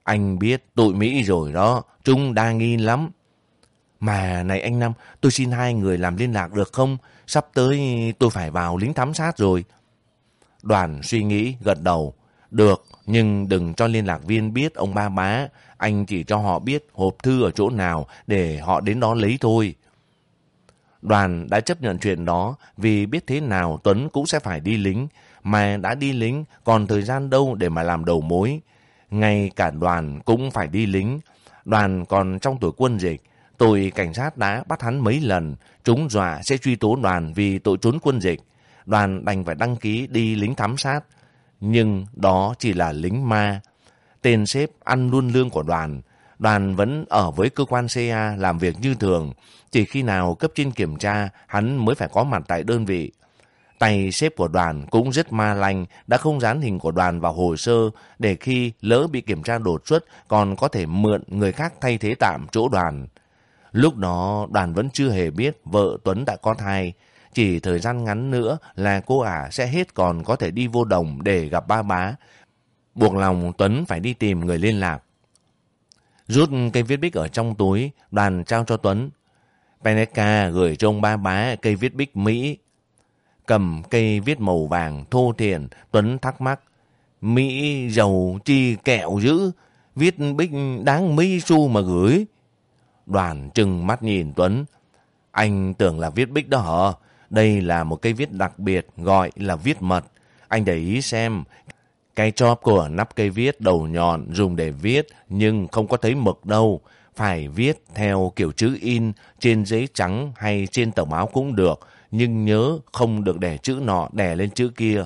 Anh biết tụi Mỹ rồi đó, chúng đa nghi lắm. Mà này anh Năm, tôi xin hai người làm liên lạc được không? Sắp tới tôi phải vào lính thám sát rồi. Đoàn suy nghĩ gật đầu. Được, nhưng đừng cho liên lạc viên biết ông ba bá. Anh chỉ cho họ biết hộp thư ở chỗ nào để họ đến đó lấy thôi. Đoàn đã chấp nhận chuyện đó vì biết thế nào Tuấn cũng sẽ phải đi lính. Mà đã đi lính còn thời gian đâu để mà làm đầu mối. Ngay cả đoàn cũng phải đi lính. Đoàn còn trong tuổi quân dịch. Tội cảnh sát đã bắt hắn mấy lần. Chúng dọa sẽ truy tố đoàn vì tội trốn quân dịch. Đoàn đành phải đăng ký đi lính thám sát. Nhưng đó chỉ là lính ma. Tên sếp ăn luôn lương của đoàn. Đoàn vẫn ở với cơ quan CA làm việc như thường. Chỉ khi nào cấp trên kiểm tra, hắn mới phải có mặt tại đơn vị. Tay xếp của đoàn cũng rất ma lành, đã không dán hình của đoàn vào hồ sơ để khi lỡ bị kiểm tra đột xuất còn có thể mượn người khác thay thế tạm chỗ đoàn. Lúc đó đoàn vẫn chưa hề biết vợ Tuấn đã có thai. Chỉ thời gian ngắn nữa là cô ả sẽ hết còn có thể đi vô đồng để gặp ba bá. Buộc lòng Tuấn phải đi tìm người liên lạc. Rút cây viết bích ở trong túi, đoàn trao cho Tuấn. Peneca gửi cho ông ba bá cây viết bích Mỹ. Cầm cây viết màu vàng thô thiền, Tuấn thắc mắc. Mỹ giàu chi kẹo dữ, viết bích đáng mấy xu mà gửi. Đoàn trừng mắt nhìn Tuấn. Anh tưởng là viết bích đó hả? Đây là một cây viết đặc biệt gọi là viết mật. Anh để ý xem. Cái chóp của nắp cây viết đầu nhọn dùng để viết nhưng không có thấy mực đâu. Phải viết theo kiểu chữ in trên giấy trắng hay trên tờ báo cũng được. Nhưng nhớ không được để chữ nọ đè lên chữ kia.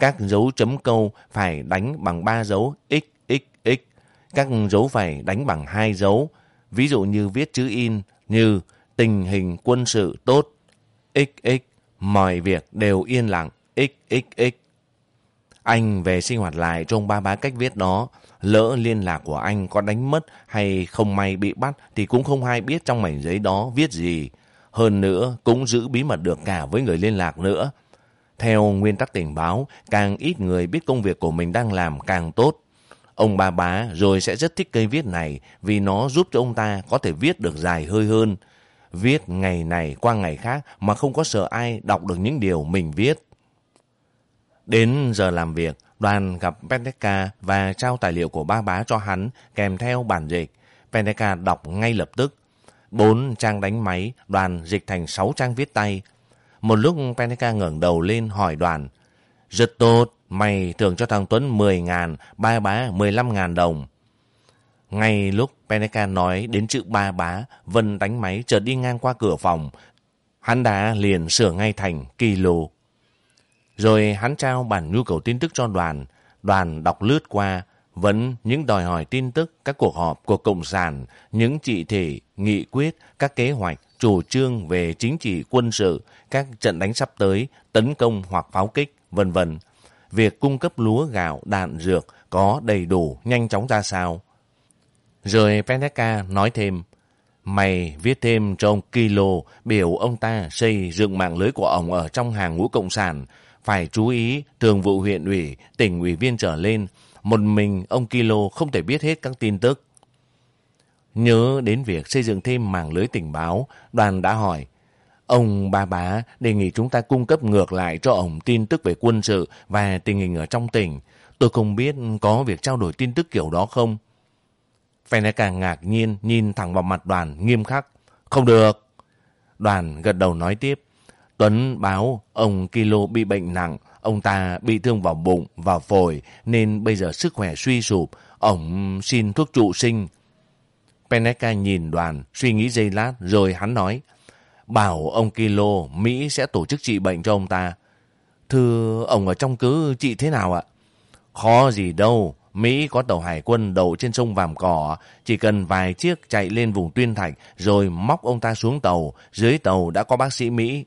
Các dấu chấm câu phải đánh bằng ba dấu XXX. Các dấu phải đánh bằng hai dấu ví dụ như viết chữ in như tình hình quân sự tốt, XX, mọi việc đều yên lặng, XXX. Anh về sinh hoạt lại trong ba bá cách viết đó, lỡ liên lạc của anh có đánh mất hay không may bị bắt thì cũng không ai biết trong mảnh giấy đó viết gì. Hơn nữa, cũng giữ bí mật được cả với người liên lạc nữa. Theo nguyên tắc tình báo, càng ít người biết công việc của mình đang làm càng tốt. Ông ba bá rồi sẽ rất thích cây viết này vì nó giúp cho ông ta có thể viết được dài hơi hơn. Viết ngày này qua ngày khác mà không có sợ ai đọc được những điều mình viết. Đến giờ làm việc, đoàn gặp Pendeka và trao tài liệu của ba bá cho hắn kèm theo bản dịch. Pendeka đọc ngay lập tức. Bốn trang đánh máy, đoàn dịch thành sáu trang viết tay. Một lúc Penica ngẩng đầu lên hỏi đoàn. Rất tốt, Mày thưởng cho thằng Tuấn 10 ngàn, ba bá 15 ngàn đồng. Ngay lúc Penica nói đến chữ ba bá, Vân đánh máy chợt đi ngang qua cửa phòng. Hắn đã liền sửa ngay thành kilo. Rồi hắn trao bản nhu cầu tin tức cho đoàn. Đoàn đọc lướt qua, vẫn những đòi hỏi tin tức, các cuộc họp của Cộng sản, những chỉ thị, nghị quyết, các kế hoạch, chủ trương về chính trị quân sự, các trận đánh sắp tới, tấn công hoặc pháo kích, vân vân việc cung cấp lúa gạo, đạn dược có đầy đủ, nhanh chóng ra sao. Rồi Peneka nói thêm, mày viết thêm cho ông Kilo biểu ông ta xây dựng mạng lưới của ông ở trong hàng ngũ cộng sản, phải chú ý thường vụ huyện ủy, tỉnh ủy viên trở lên, một mình ông Kilo không thể biết hết các tin tức. Nhớ đến việc xây dựng thêm mạng lưới tình báo, đoàn đã hỏi, Ông ba bá đề nghị chúng ta cung cấp ngược lại cho ông tin tức về quân sự và tình hình ở trong tỉnh. Tôi không biết có việc trao đổi tin tức kiểu đó không? Feneka ngạc nhiên nhìn thẳng vào mặt đoàn nghiêm khắc. Không được. Đoàn gật đầu nói tiếp. Tuấn báo ông Kilo bị bệnh nặng. Ông ta bị thương vào bụng, vào phổi nên bây giờ sức khỏe suy sụp. Ông xin thuốc trụ sinh. Peneka nhìn đoàn, suy nghĩ giây lát rồi hắn nói bảo ông Kilo Mỹ sẽ tổ chức trị bệnh cho ông ta. Thưa ông ở trong cứ trị thế nào ạ? Khó gì đâu, Mỹ có tàu hải quân đậu trên sông Vàm Cỏ, chỉ cần vài chiếc chạy lên vùng Tuyên Thạch rồi móc ông ta xuống tàu, dưới tàu đã có bác sĩ Mỹ.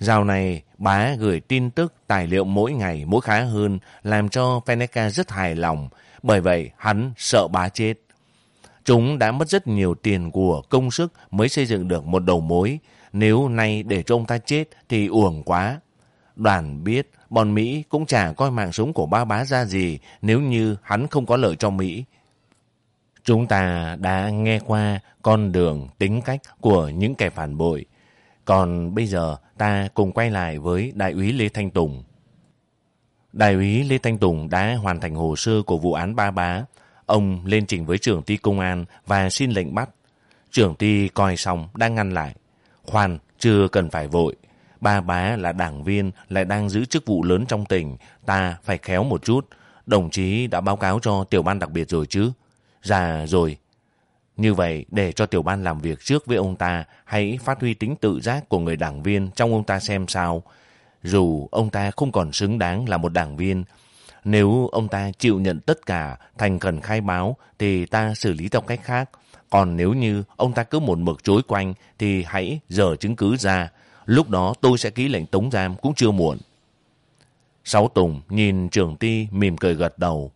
Dạo này, bá gửi tin tức, tài liệu mỗi ngày mỗi khá hơn, làm cho Feneca rất hài lòng, bởi vậy hắn sợ bá chết. Chúng đã mất rất nhiều tiền của công sức mới xây dựng được một đầu mối, nếu nay để cho ông ta chết thì uổng quá. Đoàn biết bọn Mỹ cũng chả coi mạng sống của ba bá ra gì nếu như hắn không có lợi cho Mỹ. Chúng ta đã nghe qua con đường tính cách của những kẻ phản bội. Còn bây giờ ta cùng quay lại với Đại úy Lê Thanh Tùng. Đại úy Lê Thanh Tùng đã hoàn thành hồ sơ của vụ án Ba Bá. Ông lên trình với trưởng ty công an và xin lệnh bắt. Trưởng ty coi xong đang ngăn lại. Khoan, chưa cần phải vội. Ba bá là đảng viên, lại đang giữ chức vụ lớn trong tỉnh. Ta phải khéo một chút. Đồng chí đã báo cáo cho tiểu ban đặc biệt rồi chứ? Dạ rồi. Như vậy, để cho tiểu ban làm việc trước với ông ta, hãy phát huy tính tự giác của người đảng viên trong ông ta xem sao. Dù ông ta không còn xứng đáng là một đảng viên, nếu ông ta chịu nhận tất cả, thành cần khai báo, thì ta xử lý theo cách khác. Còn nếu như ông ta cứ một mực chối quanh, thì hãy dở chứng cứ ra. Lúc đó tôi sẽ ký lệnh tống giam cũng chưa muộn. Sáu Tùng nhìn trưởng ti mỉm cười gật đầu.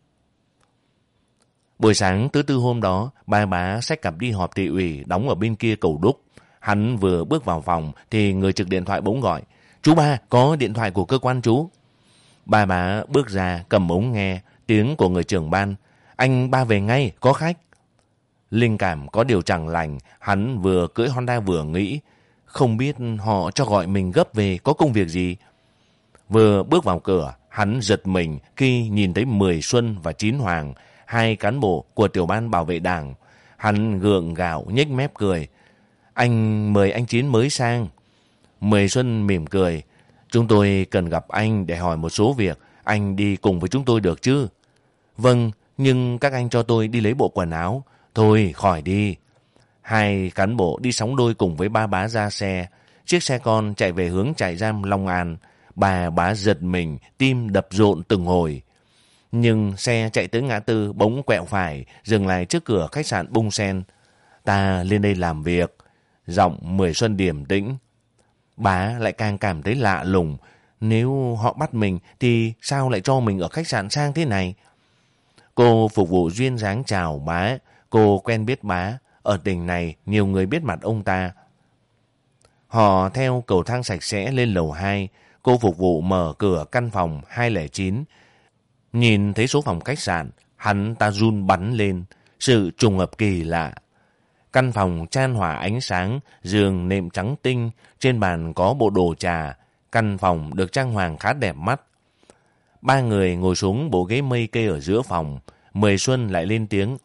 Buổi sáng thứ tư hôm đó, ba bá xách cặp đi họp thị ủy đóng ở bên kia cầu đúc. Hắn vừa bước vào phòng thì người trực điện thoại bỗng gọi. Chú ba, có điện thoại của cơ quan chú. Ba bá bước ra cầm ống nghe, tiếng của người trưởng ban. Anh ba về ngay, có khách. Linh cảm có điều chẳng lành, hắn vừa cưỡi Honda vừa nghĩ. Không biết họ cho gọi mình gấp về có công việc gì. Vừa bước vào cửa, hắn giật mình khi nhìn thấy Mười Xuân và Chín Hoàng, hai cán bộ của tiểu ban bảo vệ đảng. Hắn gượng gạo, nhếch mép cười. Anh mời anh Chín mới sang. Mười Xuân mỉm cười. Chúng tôi cần gặp anh để hỏi một số việc. Anh đi cùng với chúng tôi được chứ? Vâng, nhưng các anh cho tôi đi lấy bộ quần áo. Thôi, khỏi đi. Hai cán bộ đi sóng đôi cùng với ba bá ra xe. Chiếc xe con chạy về hướng trại giam Long An. Bà bá giật mình, tim đập rộn từng hồi. Nhưng xe chạy tới ngã tư bỗng quẹo phải, dừng lại trước cửa khách sạn Bung Sen. Ta lên đây làm việc. Giọng Mười Xuân điềm tĩnh. Bà lại càng cảm thấy lạ lùng. Nếu họ bắt mình thì sao lại cho mình ở khách sạn sang thế này? Cô phục vụ duyên dáng chào bá. Cô quen biết bá. Ở tỉnh này nhiều người biết mặt ông ta. Họ theo cầu thang sạch sẽ lên lầu 2. Cô phục vụ mở cửa căn phòng 209. Nhìn thấy số phòng khách sạn, hắn ta run bắn lên. Sự trùng hợp kỳ lạ. Căn phòng chan hỏa ánh sáng, giường nệm trắng tinh, trên bàn có bộ đồ trà. Căn phòng được trang hoàng khá đẹp mắt. Ba người ngồi xuống bộ ghế mây kê ở giữa phòng. Mười Xuân lại lên tiếng.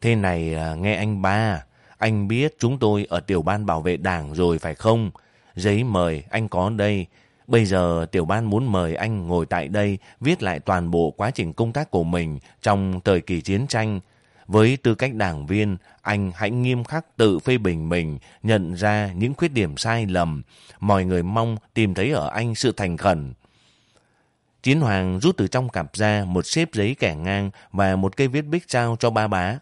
Thế này à, nghe anh ba, anh biết chúng tôi ở tiểu ban bảo vệ đảng rồi phải không? Giấy mời anh có đây. Bây giờ tiểu ban muốn mời anh ngồi tại đây viết lại toàn bộ quá trình công tác của mình trong thời kỳ chiến tranh. Với tư cách đảng viên, anh hãy nghiêm khắc tự phê bình mình, nhận ra những khuyết điểm sai lầm. Mọi người mong tìm thấy ở anh sự thành khẩn. Chiến Hoàng rút từ trong cặp ra một xếp giấy kẻ ngang và một cây viết bích trao cho ba bá.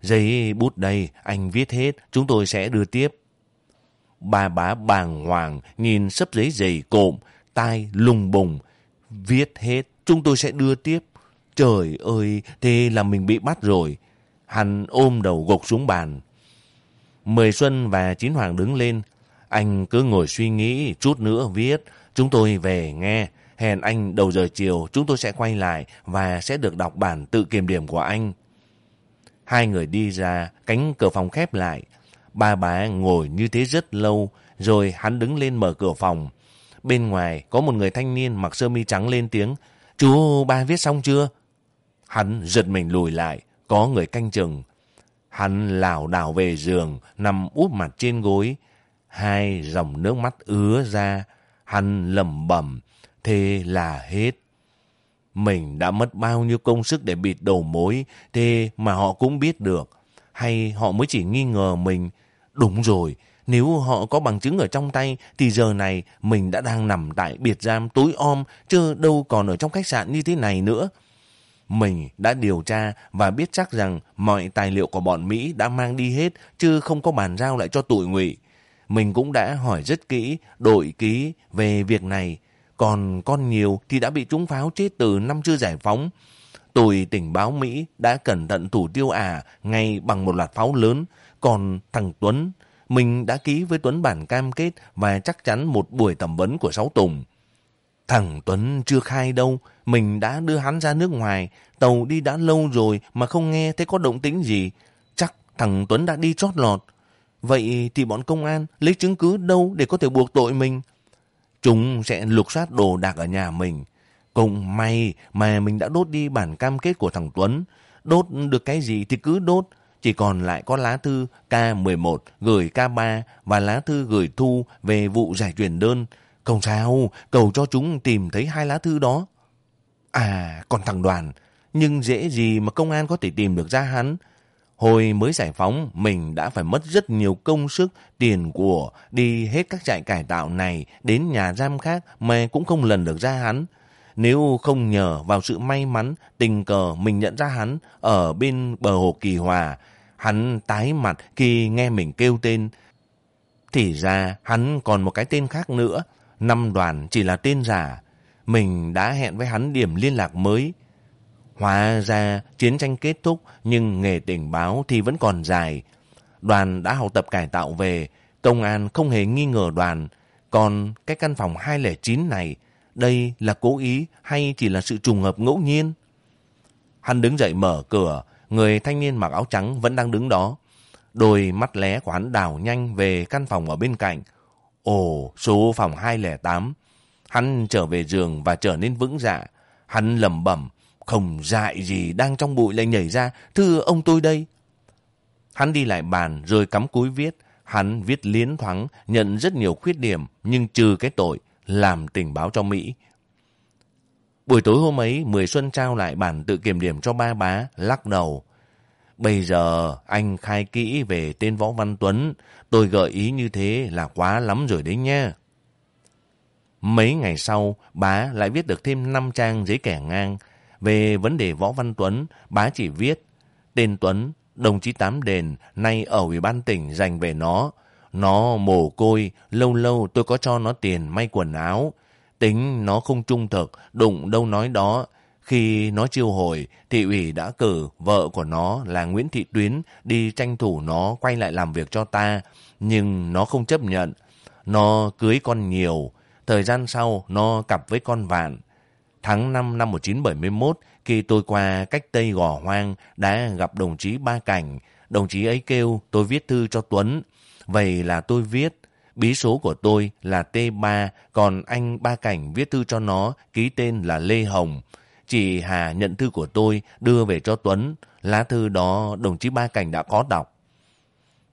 Giấy bút đây, anh viết hết, chúng tôi sẽ đưa tiếp bà bá bàng hoàng, nhìn sấp giấy dày cộm, tai lùng bùng. Viết hết, chúng tôi sẽ đưa tiếp. Trời ơi, thế là mình bị bắt rồi. Hắn ôm đầu gục xuống bàn. Mười Xuân và Chín Hoàng đứng lên. Anh cứ ngồi suy nghĩ, chút nữa viết. Chúng tôi về nghe. Hẹn anh đầu giờ chiều chúng tôi sẽ quay lại và sẽ được đọc bản tự kiểm điểm của anh. Hai người đi ra, cánh cửa phòng khép lại. Ba bà ngồi như thế rất lâu, rồi hắn đứng lên mở cửa phòng. Bên ngoài có một người thanh niên mặc sơ mi trắng lên tiếng. Chú ba viết xong chưa? Hắn giật mình lùi lại, có người canh chừng. Hắn lảo đảo về giường, nằm úp mặt trên gối. Hai dòng nước mắt ứa ra. Hắn lầm bẩm, thế là hết. Mình đã mất bao nhiêu công sức để bịt đầu mối, thế mà họ cũng biết được. Hay họ mới chỉ nghi ngờ mình. Đúng rồi, nếu họ có bằng chứng ở trong tay, thì giờ này mình đã đang nằm tại biệt giam tối om, chứ đâu còn ở trong khách sạn như thế này nữa. Mình đã điều tra và biết chắc rằng mọi tài liệu của bọn Mỹ đã mang đi hết chứ không có bàn giao lại cho tụi ngụy. Mình cũng đã hỏi rất kỹ, đội ký về việc này. Còn con nhiều thì đã bị trúng pháo chết từ năm chưa giải phóng. Tụi tình báo Mỹ đã cẩn thận thủ tiêu ả ngay bằng một loạt pháo lớn. Còn thằng Tuấn, mình đã ký với Tuấn bản cam kết và chắc chắn một buổi thẩm vấn của Sáu Tùng. Thằng Tuấn chưa khai đâu, mình đã đưa hắn ra nước ngoài, tàu đi đã lâu rồi mà không nghe thấy có động tĩnh gì. Chắc thằng Tuấn đã đi chót lọt. Vậy thì bọn công an lấy chứng cứ đâu để có thể buộc tội mình? Chúng sẽ lục soát đồ đạc ở nhà mình. Cũng may mà mình đã đốt đi bản cam kết của thằng Tuấn. Đốt được cái gì thì cứ đốt. Chỉ còn lại có lá thư K11 gửi K3 và lá thư gửi Thu về vụ giải truyền đơn. Không sao, cầu cho chúng tìm thấy hai lá thư đó. À, còn thằng đoàn, nhưng dễ gì mà công an có thể tìm được ra hắn. Hồi mới giải phóng, mình đã phải mất rất nhiều công sức, tiền của, đi hết các trại cải tạo này đến nhà giam khác mà cũng không lần được ra hắn. Nếu không nhờ vào sự may mắn, tình cờ mình nhận ra hắn ở bên bờ hồ Kỳ Hòa, hắn tái mặt khi nghe mình kêu tên. Thì ra hắn còn một cái tên khác nữa, năm đoàn chỉ là tên giả. Mình đã hẹn với hắn điểm liên lạc mới. Hóa ra chiến tranh kết thúc nhưng nghề tình báo thì vẫn còn dài. Đoàn đã học tập cải tạo về, công an không hề nghi ngờ đoàn. Còn cái căn phòng 209 này, đây là cố ý hay chỉ là sự trùng hợp ngẫu nhiên? Hắn đứng dậy mở cửa, người thanh niên mặc áo trắng vẫn đang đứng đó. Đôi mắt lé của hắn đảo nhanh về căn phòng ở bên cạnh. Ồ, số phòng 208. Hắn trở về giường và trở nên vững dạ. Hắn lầm bẩm không dại gì đang trong bụi lại nhảy ra, thưa ông tôi đây. Hắn đi lại bàn rồi cắm cúi viết. Hắn viết liến thoáng, nhận rất nhiều khuyết điểm, nhưng trừ cái tội, làm tình báo cho Mỹ. Buổi tối hôm ấy, Mười Xuân trao lại bản tự kiểm điểm cho ba bá, lắc đầu. Bây giờ anh khai kỹ về tên Võ Văn Tuấn, tôi gợi ý như thế là quá lắm rồi đấy nha. Mấy ngày sau, bá lại viết được thêm 5 trang giấy kẻ ngang. Về vấn đề Võ Văn Tuấn, bá chỉ viết tên Tuấn, đồng chí Tám Đền, nay ở Ủy ban tỉnh dành về nó. Nó mồ côi, lâu lâu tôi có cho nó tiền may quần áo. Tính nó không trung thực, đụng đâu nói đó. Khi nó chiêu hồi, thị ủy đã cử vợ của nó là Nguyễn Thị Tuyến đi tranh thủ nó quay lại làm việc cho ta. Nhưng nó không chấp nhận. Nó cưới con nhiều. Thời gian sau, nó cặp với con vạn. Tháng 5 năm 1971, khi tôi qua cách Tây Gò Hoang đã gặp đồng chí Ba Cảnh, đồng chí ấy kêu tôi viết thư cho Tuấn. Vậy là tôi viết, bí số của tôi là T3, còn anh Ba Cảnh viết thư cho nó, ký tên là Lê Hồng. Chị Hà nhận thư của tôi, đưa về cho Tuấn. Lá thư đó đồng chí Ba Cảnh đã có đọc.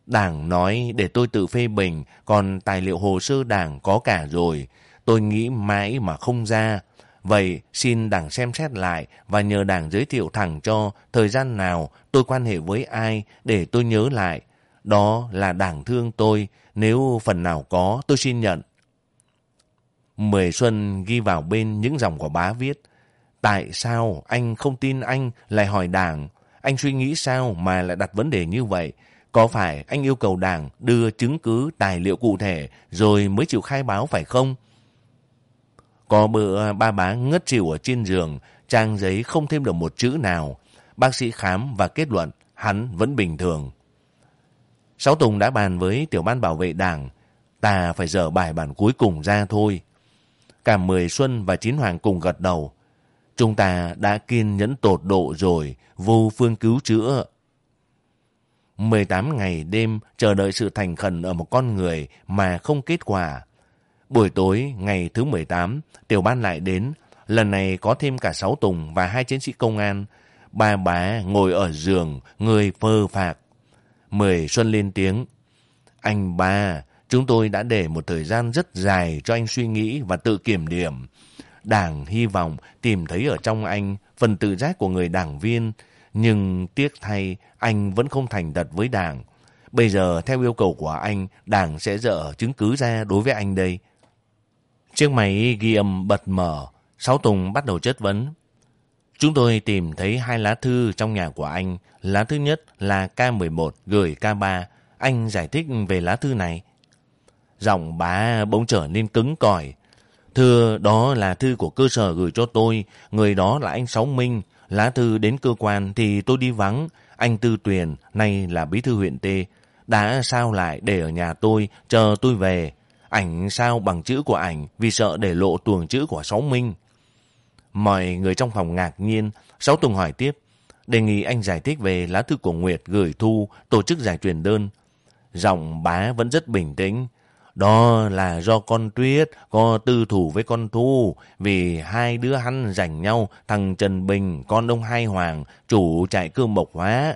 Đảng nói để tôi tự phê bình, còn tài liệu hồ sơ đảng có cả rồi. Tôi nghĩ mãi mà không ra. Vậy xin đảng xem xét lại và nhờ đảng giới thiệu thẳng cho thời gian nào tôi quan hệ với ai để tôi nhớ lại. Đó là đảng thương tôi, nếu phần nào có tôi xin nhận. Mười Xuân ghi vào bên những dòng của bá viết. Tại sao anh không tin anh lại hỏi đảng? Anh suy nghĩ sao mà lại đặt vấn đề như vậy? Có phải anh yêu cầu đảng đưa chứng cứ tài liệu cụ thể rồi mới chịu khai báo phải không? Có bữa ba bá ngất chịu ở trên giường, trang giấy không thêm được một chữ nào. Bác sĩ khám và kết luận hắn vẫn bình thường. Sáu Tùng đã bàn với tiểu ban bảo vệ đảng, ta phải dở bài bản cuối cùng ra thôi. Cả Mười Xuân và Chín Hoàng cùng gật đầu. Chúng ta đã kiên nhẫn tột độ rồi, vô phương cứu chữa. 18 ngày đêm chờ đợi sự thành khẩn ở một con người mà không kết quả. Buổi tối ngày thứ 18, tiểu ban lại đến. Lần này có thêm cả sáu tùng và hai chiến sĩ công an. Ba bá ngồi ở giường, người phơ phạc. Mười Xuân lên tiếng. Anh ba, chúng tôi đã để một thời gian rất dài cho anh suy nghĩ và tự kiểm điểm. Đảng hy vọng tìm thấy ở trong anh phần tự giác của người đảng viên. Nhưng tiếc thay, anh vẫn không thành thật với đảng. Bây giờ, theo yêu cầu của anh, đảng sẽ dỡ chứng cứ ra đối với anh đây. Chiếc máy ghi âm bật mở, Sáu Tùng bắt đầu chất vấn. Chúng tôi tìm thấy hai lá thư trong nhà của anh. Lá thứ nhất là K11 gửi K3. Anh giải thích về lá thư này. Giọng bà bỗng trở nên cứng cỏi. Thưa, đó là thư của cơ sở gửi cho tôi. Người đó là anh Sáu Minh. Lá thư đến cơ quan thì tôi đi vắng. Anh Tư Tuyền, nay là bí thư huyện T. Đã sao lại để ở nhà tôi, chờ tôi về. Ảnh sao bằng chữ của ảnh vì sợ để lộ tuồng chữ của Sáu Minh. Mọi người trong phòng ngạc nhiên. Sáu Tùng hỏi tiếp. Đề nghị anh giải thích về lá thư của Nguyệt gửi Thu tổ chức giải truyền đơn. Giọng bá vẫn rất bình tĩnh. Đó là do con Tuyết có tư thủ với con Thu vì hai đứa hắn giành nhau thằng Trần Bình, con ông Hai Hoàng, chủ trại cư mộc hóa.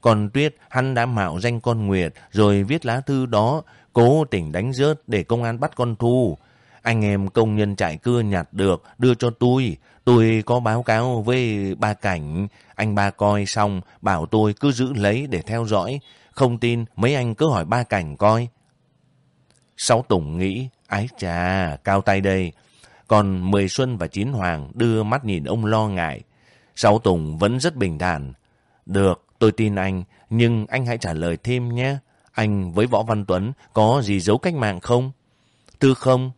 Còn Tuyết hắn đã mạo danh con Nguyệt rồi viết lá thư đó cố tình đánh rớt để công an bắt con Thu. Anh em công nhân trại cưa nhặt được đưa cho tôi. Tôi có báo cáo với ba cảnh. Anh ba coi xong bảo tôi cứ giữ lấy để theo dõi. Không tin mấy anh cứ hỏi ba cảnh coi. Sáu Tùng nghĩ, ái chà, cao tay đây. Còn Mười Xuân và Chín Hoàng đưa mắt nhìn ông lo ngại. Sáu Tùng vẫn rất bình thản. Được, tôi tin anh, nhưng anh hãy trả lời thêm nhé. Anh với Võ Văn Tuấn có gì giấu cách mạng không? Tư không.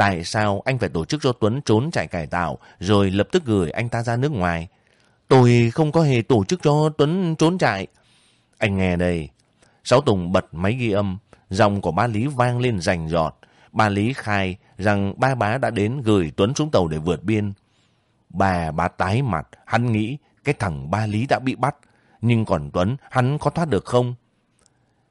Tại sao anh phải tổ chức cho Tuấn trốn chạy cải tạo rồi lập tức gửi anh ta ra nước ngoài? Tôi không có hề tổ chức cho Tuấn trốn chạy. Anh nghe đây. Sáu Tùng bật máy ghi âm. Dòng của ba Lý vang lên rành giọt. Ba Lý khai rằng ba bá đã đến gửi Tuấn xuống tàu để vượt biên. Bà bá tái mặt, hắn nghĩ cái thằng ba Lý đã bị bắt. Nhưng còn Tuấn, hắn có thoát được không?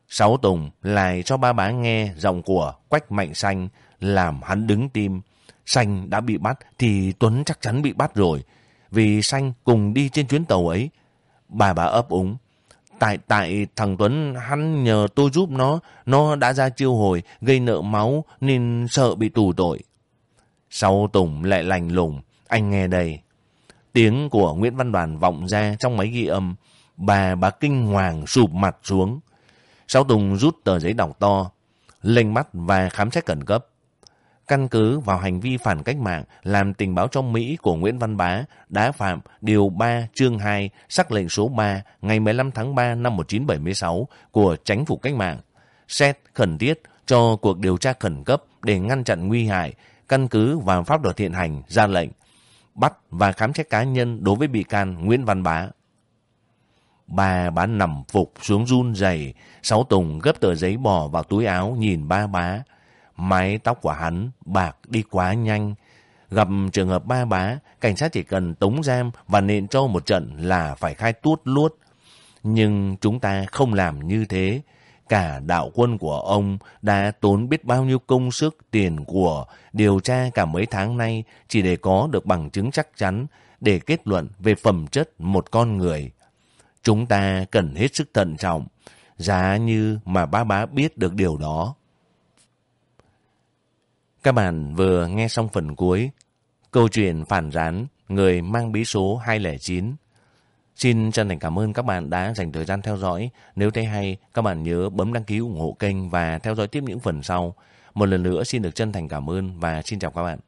Sáu Tùng lại cho ba bá nghe giọng của Quách Mạnh Xanh làm hắn đứng tim. Xanh đã bị bắt thì Tuấn chắc chắn bị bắt rồi. Vì Xanh cùng đi trên chuyến tàu ấy. Bà bà ấp úng. Tại tại thằng Tuấn hắn nhờ tôi giúp nó, nó đã ra chiêu hồi, gây nợ máu nên sợ bị tù tội. Sau Tùng lại lành lùng, anh nghe đây. Tiếng của Nguyễn Văn Đoàn vọng ra trong máy ghi âm, bà bà kinh hoàng sụp mặt xuống. Sáu Tùng rút tờ giấy đọc to, lên mắt và khám xét khẩn cấp. Căn cứ vào hành vi phản cách mạng làm tình báo trong Mỹ của Nguyễn Văn Bá đã phạm Điều 3 chương 2 sắc lệnh số 3 ngày 15 tháng 3 năm 1976 của Chánh phủ cách mạng. Xét khẩn thiết cho cuộc điều tra khẩn cấp để ngăn chặn nguy hại, căn cứ vào pháp luật hiện hành ra lệnh bắt và khám xét cá nhân đối với bị can Nguyễn Văn Bá. Ba bá nằm phục xuống run rẩy, Sáu Tùng gấp tờ giấy bỏ vào túi áo nhìn ba bá. Mái tóc của hắn bạc đi quá nhanh. Gặp trường hợp ba bá, cảnh sát chỉ cần tống giam và nện trâu một trận là phải khai tuốt luốt. Nhưng chúng ta không làm như thế. Cả đạo quân của ông đã tốn biết bao nhiêu công sức, tiền của, điều tra cả mấy tháng nay chỉ để có được bằng chứng chắc chắn để kết luận về phẩm chất một con người. Chúng ta cần hết sức thận trọng, giá như mà ba bá biết được điều đó. Các bạn vừa nghe xong phần cuối câu chuyện phản rán người mang bí số 209. Xin chân thành cảm ơn các bạn đã dành thời gian theo dõi. Nếu thấy hay, các bạn nhớ bấm đăng ký ủng hộ kênh và theo dõi tiếp những phần sau. Một lần nữa xin được chân thành cảm ơn và xin chào các bạn.